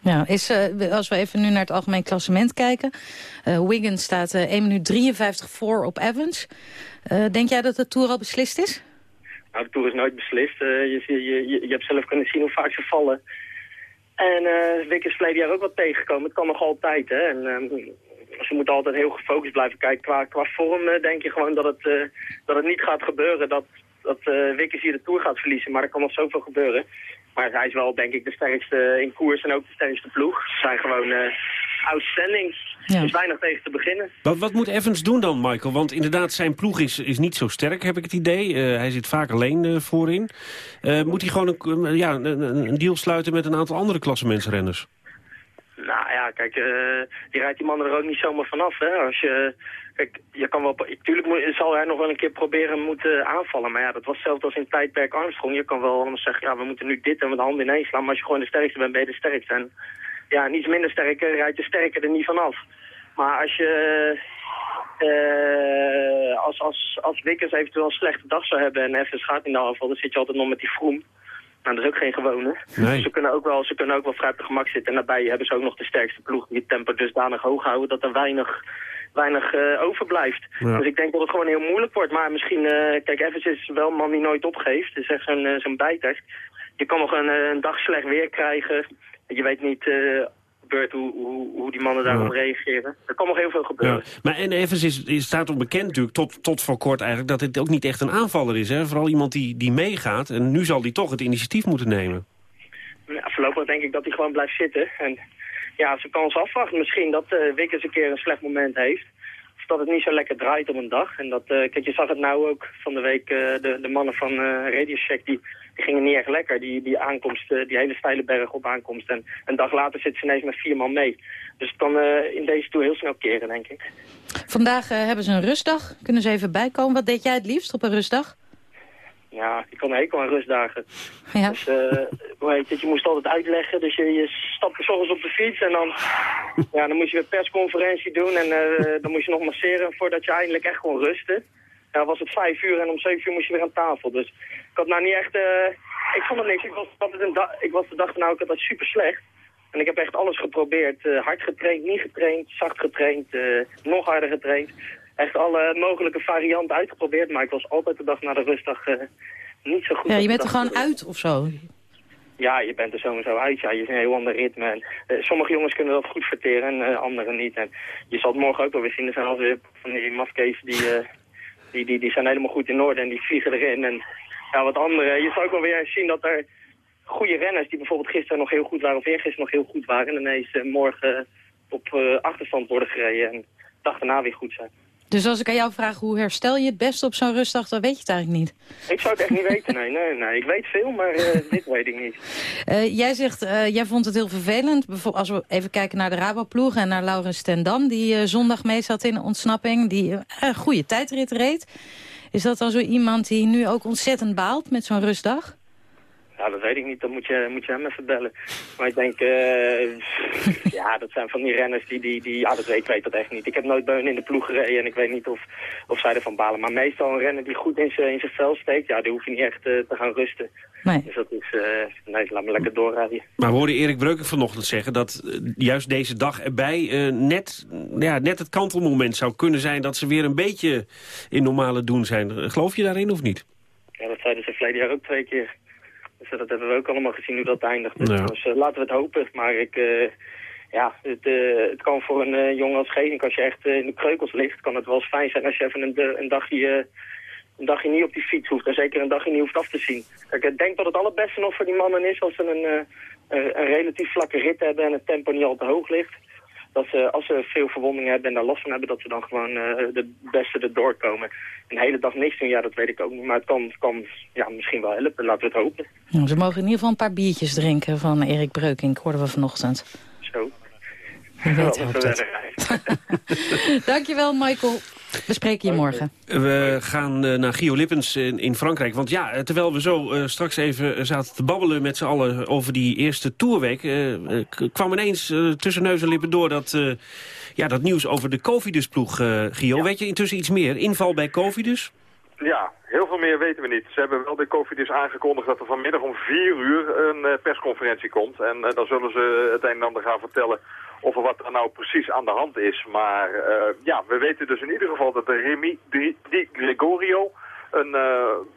Ja, is, eh, als we even nu naar het algemeen klassement kijken. eh, Wiggins staat eh 1 minuut 53 voor op Evans. Denk jij dat de Tour al beslist is? Nou, de Tour is nooit beslist. Je, je, je, je hebt zelf kunnen zien hoe vaak ze vallen. En uh, Wick is verleden jaar ook wat tegengekomen. Het kan nog altijd, hè. En, ehm, ze moeten altijd heel gefocust blijven kijken. Qua, qua vorm eh, denk je gewoon dat het, eh, dat het niet gaat gebeuren. Dat, dat eh Wickers hier de Tour gaat verliezen. Maar er kan nog zoveel gebeuren. Maar hij is wel, denk ik, de sterkste in koers en ook de sterkste ploeg. Ze zijn gewoon eh outstanding. Er is weinig tegen te beginnen. Wat, wat moet Evans doen dan, Michael? Want inderdaad, zijn ploeg is, is niet zo sterk, heb ik het idee. Eh, hij zit vaak alleen eh, voorin. Eh, moet hij gewoon een, ja, een, deal sluiten met een aantal andere klassementsrenners? Nou ja, kijk, eh, die rijdt die mannen er ook niet zomaar vanaf. Hè? Als je, kijk, je kan wel, natuurlijk moet, zal hij nog wel een keer proberen moeten aanvallen. Maar ja, dat was hetzelfde als in het tijdperk Armstrong. Je kan wel allemaal zeggen, ja, we moeten nu dit en met de handen ineens slaan. Maar als je gewoon de sterkste bent, ben je de sterkste. En ja, niets minder sterker rijdt de sterker er niet vanaf. Maar als je, eh, als, als, als Wickers eventueel een slechte dag zou hebben en Evans gaat in de aanval, dan zit je altijd nog met die Vroom. Nou, dat is ook geen gewone. Nee. Ze, kunnen ook wel, ze kunnen ook wel vrij op de gemak zitten. En daarbij hebben ze ook nog de sterkste ploeg die het tempo dusdanig hoog houden dat er weinig, weinig eh, overblijft. Ja. Dus ik denk dat het gewoon heel moeilijk wordt. Maar misschien, eh, kijk, Evans is wel een man die nooit opgeeft. Het is echt zo'n zo'n bijter. Je kan nog een, een dag slecht weer krijgen. Je weet niet eh, gebeurt hoe, hoe, hoe die mannen daarop Ja. reageren. Er kan nog heel veel gebeuren. Ja. Maar en Evans is, is, staat ook bekend natuurlijk, tot, tot voor kort eigenlijk... dat het ook niet echt een aanvaller is. Hè? Vooral iemand die, die meegaat. En nu zal hij toch het initiatief moeten nemen. Ja, voorlopig denk ik dat hij gewoon blijft zitten. En ja, ze kan ons afwachten misschien dat eh Wickers een keer een slecht moment heeft. Of dat het niet zo lekker draait op een dag. En dat, eh, kijk, je zag het nou ook van de week, de, de mannen van Radio Shack, die, die gingen niet echt lekker. Die, die aankomst, eh, die hele steile berg op aankomst. En een dag later zitten ze ineens met vier man mee. Dus het kan eh, in deze tour heel snel keren, denk ik. Vandaag eh, hebben ze een rustdag. Kunnen ze even bijkomen? Wat deed jij het liefst op een rustdag? Ja, ik kan hekel aan rustdagen. Ja. Dus, hoe heet het, je moest altijd uitleggen. Dus je, je stapte op de fiets en dan, ja, dan moest je een persconferentie doen. En dan moest je nog masseren voordat je eindelijk echt gewoon rustte. Ja, was het vijf uur en om zeven uur moest je weer aan tafel. Dus ik had nou niet echt... eh, ik vond het niks. Ik was, altijd ik was de dag nou, ik had dat super slecht. En ik heb echt alles geprobeerd. Eh, hard getraind, niet getraind, zacht getraind, eh, nog harder getraind. Echt alle mogelijke varianten uitgeprobeerd. Maar ik was altijd de dag na de rustdag niet zo goed. Ja, je bent er gewoon uit of zo. Ja, je bent er sowieso uit. Ja, je is een heel ander ritme. En, sommige jongens kunnen dat goed verteren en anderen niet. En je zal het morgen ook wel weer zien. Er zijn alweer van die mafkees die, die, die, zijn helemaal goed in orde en die vliegen erin. En ja, wat andere. Je zal ook wel weer zien dat er goede renners die bijvoorbeeld gisteren nog heel goed waren of eergisteren nog heel goed waren. En ineens eh, morgen op eh, achterstand worden gereden en de dag daarna weer goed zijn. Dus als ik aan jou vraag hoe herstel je het beste op zo'n rustdag, dan weet je het eigenlijk niet. Ik zou het echt niet weten, nee, nee, nee. Ik weet veel, maar eh, dit weet ik niet. *laughs* Eh, jij zegt, eh, jij vond het heel vervelend. Bijvo- Als we even kijken naar de Raboploeg en naar Laurens Stendam... die zondag mee zat in de ontsnapping, die een goede tijdrit reed. Is dat dan zo iemand die nu ook ontzettend baalt met zo'n rustdag? Ja, dat weet ik niet. Dan moet je, moet je hem even bellen. Maar ik denk, eh, *laughs* ja, dat zijn van die renners die, die, die ja, dat weet, ik weet dat echt niet. Ik heb nooit bij hun in de ploeg gereden en ik weet niet of, of zij ervan balen. Maar meestal een renner die goed in zijn in zijn vel steekt, ja, die hoef je niet echt eh, te gaan rusten. Nee. Dus dat is, eh, nee, laat me lekker doorrijden. Maar we hoorden Erik Breuken vanochtend zeggen dat juist deze dag erbij eh, net, ja, net het kantelmoment zou kunnen zijn dat ze weer een beetje in normale doen zijn. Geloof je daarin of niet? Ja, dat zeiden ze verleden jaar ook twee keer. Dus dat hebben we ook allemaal gezien hoe dat eindigt. Dus, Ja. dus, eh, laten we het hopen. Maar ik, eh, ja, het, eh, het kan voor een eh, jongen als Geesink, als je echt in de kreukels ligt, kan het wel eens fijn zijn als je even een, een dagje... een dagje niet op die fiets hoeft en zeker een dagje niet hoeft af te zien. Kijk, ik denk dat het allerbeste nog voor die mannen is als ze een, een, een relatief vlakke rit hebben en het tempo niet al te hoog ligt. Dat ze, als ze veel verwondingen hebben en daar last van hebben, dat ze dan gewoon eh, de beste erdoor komen. Een hele dag niks doen, ja, dat weet ik ook niet. Maar het kan, kan ja, misschien wel helpen, laten we het hopen. Nou, ze mogen in ieder geval een paar biertjes drinken van Erik Breukink, hoorden we vanochtend. Zo. Weet wennen. *laughs* *laughs* Dankjewel, Michael. We spreken je morgen. We gaan eh, naar Gio Lippens in, in Frankrijk. Want ja, eh, terwijl we zo eh, straks even zaten te babbelen met z'n allen over die eerste tourweek... kwam ineens tussen neus en lippen door dat, eh, ja, dat nieuws over de Covidus-ploeg, eh, Gio. Weet je intussen iets meer? Inval bij Covidus? Ja, heel veel meer weten we niet. Ze hebben wel bij Cofidis aangekondigd dat er vanmiddag om vier uur een eh, persconferentie komt. En eh, dan zullen ze het een en ander gaan vertellen over wat er nou precies aan de hand is. Maar eh, ja, we weten dus in ieder geval dat de Remy Di, Gregorio, een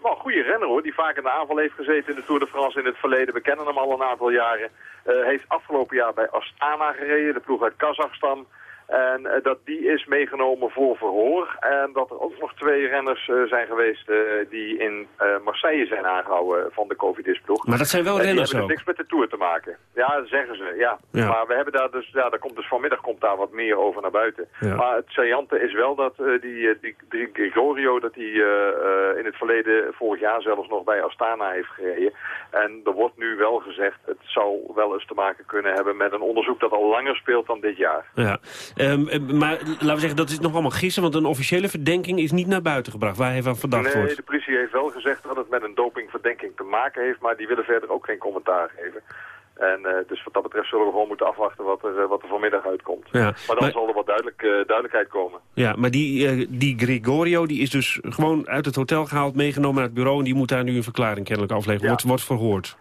wel goede renner hoor, die vaak in de aanval heeft gezeten in de Tour de France in het verleden. We kennen hem al een aantal jaren. heeft afgelopen jaar bij Astana gereden, de ploeg uit Kazachstan. En eh, dat die is meegenomen voor verhoor. En dat er ook nog twee renners eh, zijn geweest eh, die in Marseille zijn aangehouden van de Covidis-ploeg. Maar dat zijn wel En die renners hebben dus niks met de Tour te maken. Ja, dat zeggen ze, ja. Ja. Maar we hebben daar dus, ja, daar komt dus vanmiddag komt daar wat meer over naar buiten. Ja. Maar het saillante is wel dat die, die, die Gregorio, dat hij in het verleden, vorig jaar zelfs nog bij Astana heeft gereden. En er wordt nu wel gezegd, het zou wel eens te maken kunnen hebben met een onderzoek dat al langer speelt dan dit jaar. Ja. Ehm, eh, maar laten we zeggen, dat is nog allemaal gissen... want een officiële verdenking is niet naar buiten gebracht... waar hij van verdacht nee, wordt. de politie heeft wel gezegd dat het met een dopingverdenking te maken heeft, maar die willen verder ook geen commentaar geven. En eh, dus wat dat betreft zullen we gewoon moeten afwachten wat er, eh, wat er vanmiddag uitkomt. Ja, Maar dan maar- zal er wat duidelijk, duidelijkheid komen. Ja, maar die, die Gregorio die is dus gewoon uit het hotel gehaald, meegenomen naar het bureau... en die moet daar nu een verklaring kennelijk afleggen, Ja. wordt, wordt verhoord.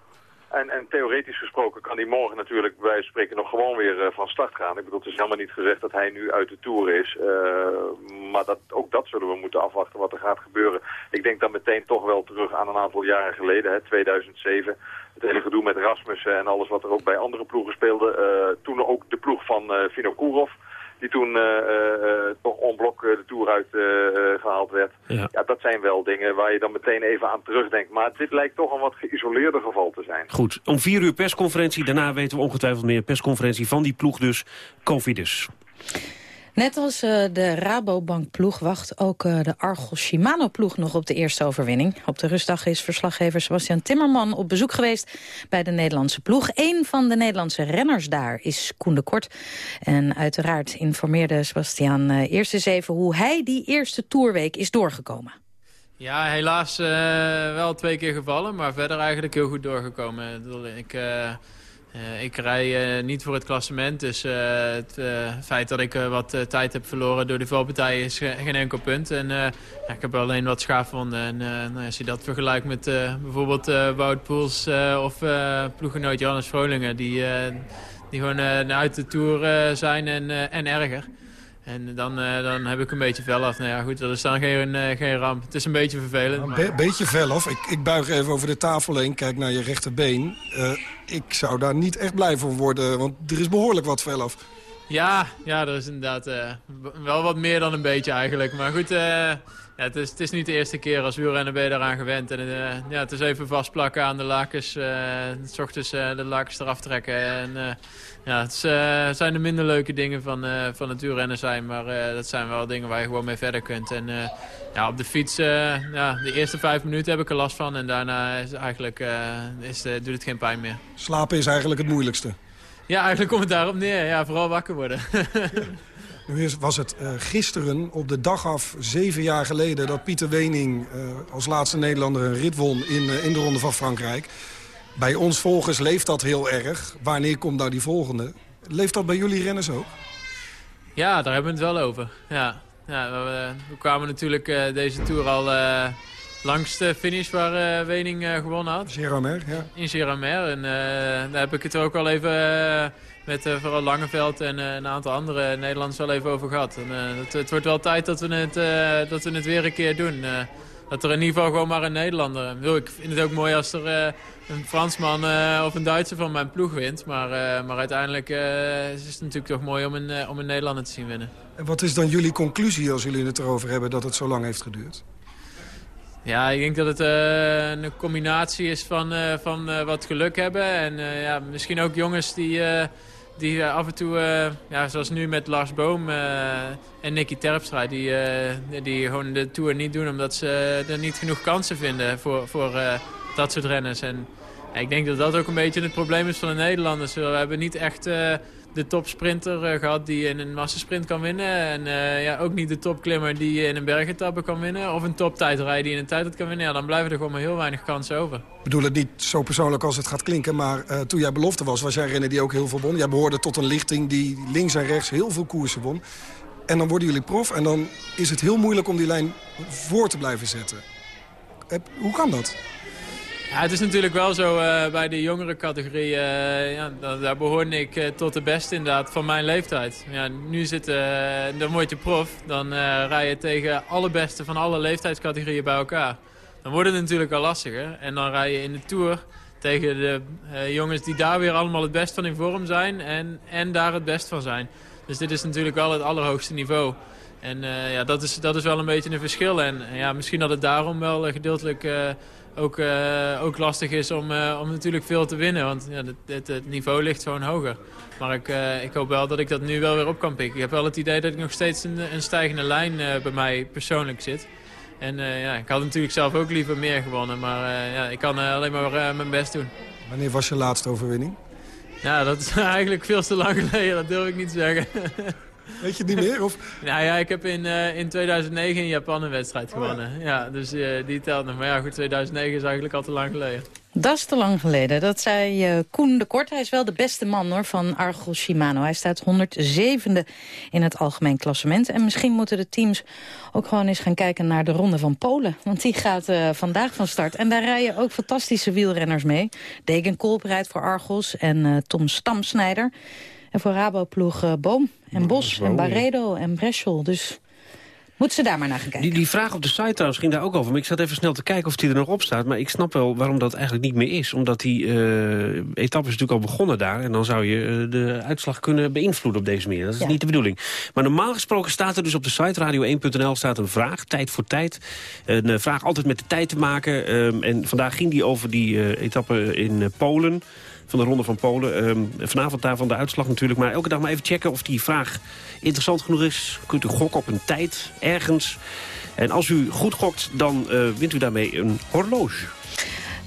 En, en theoretisch gesproken kan hij morgen natuurlijk bij spreken nog gewoon weer eh, van start gaan. Ik bedoel, het is helemaal niet gezegd dat hij nu uit de Tour is. Eh, maar dat, ook dat zullen we moeten afwachten wat er gaat gebeuren. Ik denk dan meteen toch wel terug aan een aantal jaren geleden, hè, 2007. Het hele gedoe met Rasmussen en alles wat er ook bij andere ploegen speelde. Eh, toen ook de ploeg van Vino Kurov. Die toen eh, eh, eh, toch onblok de Tour uit eh, eh, gehaald werd. Ja. Ja, dat zijn wel dingen waar je dan meteen even aan terugdenkt. Maar dit lijkt toch een wat geïsoleerder geval te zijn. Goed, om vier uur persconferentie. Daarna weten we ongetwijfeld meer persconferentie van die ploeg dus. Covidus. Net als eh, de Rabobank-ploeg wacht ook eh, de Argos Shimano-ploeg nog op de eerste overwinning. Op de rustdag is verslaggever Sebastian Timmerman op bezoek geweest bij de Nederlandse ploeg. Een van de Nederlandse renners daar is Koen de Kort. En uiteraard informeerde Sebastian eh, eerst eens even hoe hij die eerste toerweek is doorgekomen. Ja, helaas wel twee keer gevallen, maar verder eigenlijk heel goed doorgekomen. Ik eh, ik rij eh, niet voor het klassement, dus eh, het feit dat ik wat tijd heb verloren door de valpartij is ge- geen enkel punt. En, ja, ik heb alleen wat schaafwonden. En nou, als je dat vergelijkt met bijvoorbeeld Wout Poels of ploeggenoot Johannes Vrolingen, die, die gewoon uit de Tour zijn en, en erger. En dan, eh, dan heb ik een beetje vel af. Nou ja, goed, dat is dan geen, eh, geen ramp. Het is een beetje vervelend. Een maar- be- beetje fel af. Ik, ik buig even over de tafel heen, kijk naar je rechterbeen. Eh, ik zou daar niet echt blij van worden, want er is behoorlijk wat fel af. Ja, ja, er is inderdaad wel wat meer dan een beetje eigenlijk. Maar goed, eh, ja, het, is, het is niet de eerste keer als wielrenner ben je daaraan gewend. En eh, ja, het is even vastplakken aan de lakens. eh, s ochtends eh, de lakens eraf trekken. En ja, het is, zijn de minder leuke dingen van, van het wielrennen zijn. Maar dat zijn wel dingen waar je gewoon mee verder kunt. En ja, op de fiets, ja, de eerste vijf minuten heb ik er last van. En daarna is eigenlijk, is, doet het geen pijn meer. Slapen is eigenlijk het moeilijkste. Ja, eigenlijk komt het daarop neer. Ja, vooral wakker worden. *laughs* Nu was het eh, gisteren op de dag af, zeven jaar geleden... dat Pieter Wening eh, als laatste Nederlander een rit won in, eh, in de Ronde van Frankrijk. Bij ons volgers leeft dat heel erg. Wanneer komt nou die volgende? Leeft dat bij jullie renners ook? Ja, daar hebben we het wel over. Ja, ja we, we kwamen natuurlijk deze Tour al langs de finish waar Wening gewonnen had. Geramer, ja. In Geramer. En daar heb ik het er ook al even met eh, vooral Langeveld en eh, een aantal andere Nederlanders wel even over gehad. En, eh, het, het wordt wel tijd dat we het, dat we het weer een keer doen. Dat er in ieder geval gewoon maar een Nederlander... Ik bedoel, Ik vind het ook mooi als er een Fransman of een Duitser van mijn ploeg wint. Maar, maar uiteindelijk is het natuurlijk toch mooi om een, om een Nederlander te zien winnen. En wat is dan jullie conclusie als jullie het erover hebben dat het zo lang heeft geduurd? Ja, ik denk dat het een combinatie is van, van wat geluk hebben. En ja, misschien ook jongens die, die eh, af en toe, eh, ja, zoals nu met Lars Boom eh, en Nicky Terpstra... Die, die gewoon de Tour niet doen omdat ze er niet genoeg kansen vinden voor, voor dat soort renners. En ik denk dat dat ook een beetje het probleem is van de Nederlanders. We hebben niet echt de topsprinter eh, gehad die in een massasprint kan winnen. En eh, ja, ook niet de topklimmer die in een bergetappe kan winnen. Of een toptijdrijder die in een tijdrit kan winnen. Ja, dan blijven er gewoon maar heel weinig kansen over. Ik bedoel het niet zo persoonlijk als het gaat klinken... maar eh, toen jij belofte was, was jij renner die ook heel veel won. Jij behoorde tot een lichting die links en rechts heel veel koersen won. En dan worden jullie prof en dan is het heel moeilijk om die lijn voor te blijven zetten. Hoe kan dat? Ja, het is natuurlijk wel zo eh, bij de jongere categorie. eh, ja, daar, daar behoorde ik eh, tot de beste inderdaad van mijn leeftijd. Ja, nu zit, dan word prof. Dan rij je tegen alle beste van alle leeftijdscategorieën bij elkaar. Dan wordt het natuurlijk al lastiger. En dan rij je in de Tour tegen de jongens die daar weer allemaal het best van in vorm zijn. En, en daar het best van zijn. Dus dit is natuurlijk wel het allerhoogste niveau. En ja, dat is, dat is wel een beetje een verschil. En ja, misschien dat het daarom wel gedeeltelijk ook, eh, ook lastig is om, eh, om natuurlijk veel te winnen. Want ja, het, het, niveau ligt gewoon hoger. Maar ik, eh, ik hoop wel dat ik dat nu wel weer op kan pikken. Ik heb wel het idee dat ik nog steeds een, een stijgende lijn bij mij persoonlijk zit. En ja, ik had natuurlijk zelf ook liever meer gewonnen. Maar ja, ik kan alleen maar mijn best doen. Wanneer was je laatste overwinning? Ja, dat is *laughs* eigenlijk veel te lang geleden. Dat durf ik niet te zeggen. *laughs* Weet je het niet meer? Of? Nou ja, ik heb in, eh, in 2009 in Japan een wedstrijd gewonnen. ja. dus eh, die telt nog. Maar ja, goed, 2009 is eigenlijk al te lang geleden. Dat is te lang geleden. Dat zei eh, Koen de Kort. Hij is wel de beste man hoor, van Argos Shimano. Hij staat 107e in het algemeen klassement. En misschien moeten de teams ook gewoon eens gaan kijken naar de Ronde van Polen. Want die gaat eh, vandaag van start. En daar rijden ook fantastische wielrenners mee. Degenkolb rijdt voor Argos en eh, Tom Stamsnijder. En voor Rabo-ploeg eh, Boom en Bos en Barredo en Breschel. Dus moeten ze daar maar naar gaan kijken. Die, die vraag op de site trouwens ging daar ook over. Maar ik zat even snel te kijken of die er nog op staat. Maar ik snap wel waarom dat eigenlijk niet meer is. Omdat die eh etappe is natuurlijk al begonnen daar. En dan zou je eh, de uitslag kunnen beïnvloeden op deze manier. Dat is Ja. niet de bedoeling. Maar normaal gesproken staat er dus op de site radio1.nl staat een vraag. Tijd voor tijd. Een vraag altijd met de tijd te maken. Ehm, en vandaag ging die over die etappe in Polen van de Ronde van Polen. Ehm, vanavond daarvan de uitslag natuurlijk. Maar elke dag maar even checken of die vraag interessant genoeg is. Kunt u gokken op een tijd, ergens. En als u goed gokt, dan eh, wint u daarmee een horloge.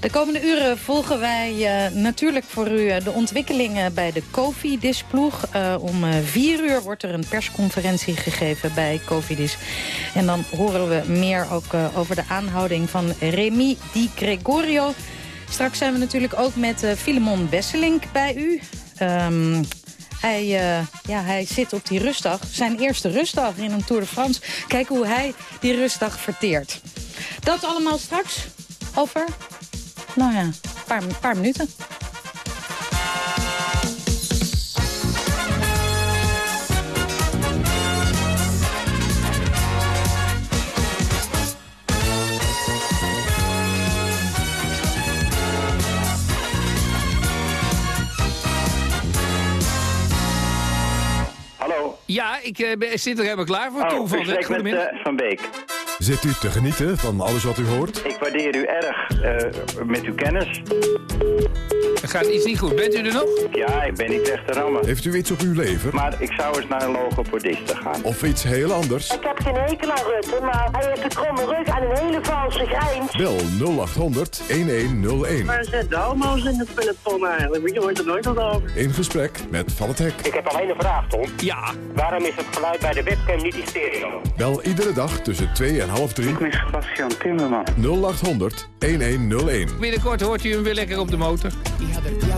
De komende uren volgen wij eh, natuurlijk voor u eh, de ontwikkelingen bij de Cofidis-ploeg. Eh, om vier uur wordt er een persconferentie gegeven bij Cofidis. En dan horen we meer ook over de aanhouding van Remy Di Gregorio. Straks zijn we natuurlijk ook met eh Filemon Besselink bij u. Ehm, hij, eh, ja, hij zit op die rustdag, zijn eerste rustdag in een Tour de France. Kijk hoe hij die rustdag verteert. Dat allemaal straks over, nou ja, een paar, paar minuten. Ja, ik eh, zit er helemaal klaar voor. Oh, Toon van eh, Van Beek. Zit u te genieten van alles wat u hoort? Ik waardeer u erg eh, met uw kennis. Er gaat iets niet goed. Bent u er nog? Ja, ik ben niet weg te rammen. Heeft u iets op uw lever? Maar ik zou eens naar een logopediste gaan. Of iets heel anders? Ik heb geen hekel aan Rutte, maar hij heeft een kromme rug en een hele valse grijns. Bel 0800 1101. Waar zit de homo's in het peloton eigenlijk? Je hoort er nooit wat over. In gesprek met Van het Hek. Ik heb alleen een vraag, Tom. Ja. Waarom is het geluid bij de webcam niet in stereo? Bel iedere dag tussen 2 en half 3. Ik ben Sebastian Timmerman. 0800 1101. Binnenkort hoort u hem weer lekker op de motor.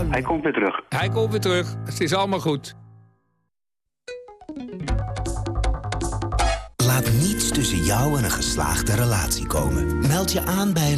Hij komt weer terug. Hij komt weer terug. Het is allemaal goed. Laat niets tussen jou en een geslaagde relatie komen. Meld je aan bij...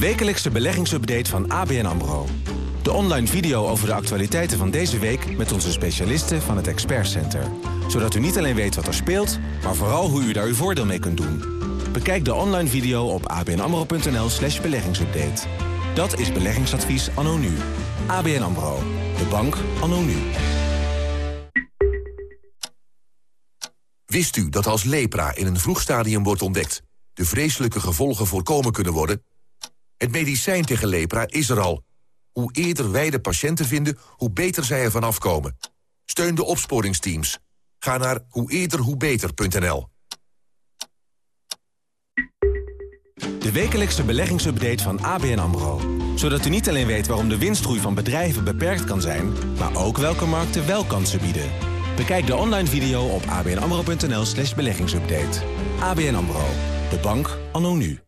Wekelijkse beleggingsupdate van ABN AMRO. De online video over de actualiteiten van deze week met onze specialisten van het Expert Center. Zodat u niet alleen weet wat er speelt, maar vooral hoe u daar uw voordeel mee kunt doen. Bekijk de online video op abnamro.nl slash beleggingsupdate. Dat is beleggingsadvies anno nu. ABN AMRO. De bank anno nu. Wist u dat als lepra in een vroeg stadium wordt ontdekt... de vreselijke gevolgen voorkomen kunnen worden? Het medicijn tegen lepra is er al. Hoe eerder wij de patiënten vinden, hoe beter zij ervan afkomen. Steun de opsporingsteams. Ga naar hoe eerder hoe beter.nl. De wekelijkse beleggingsupdate van ABN AMRO. Zodat u niet alleen weet waarom de winstgroei van bedrijven beperkt kan zijn... maar ook welke markten wel kansen bieden. Bekijk de online video op abnamro.nl slash beleggingsupdate. ABN AMRO. De bank anno nu.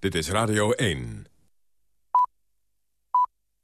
Dit is Radio 1.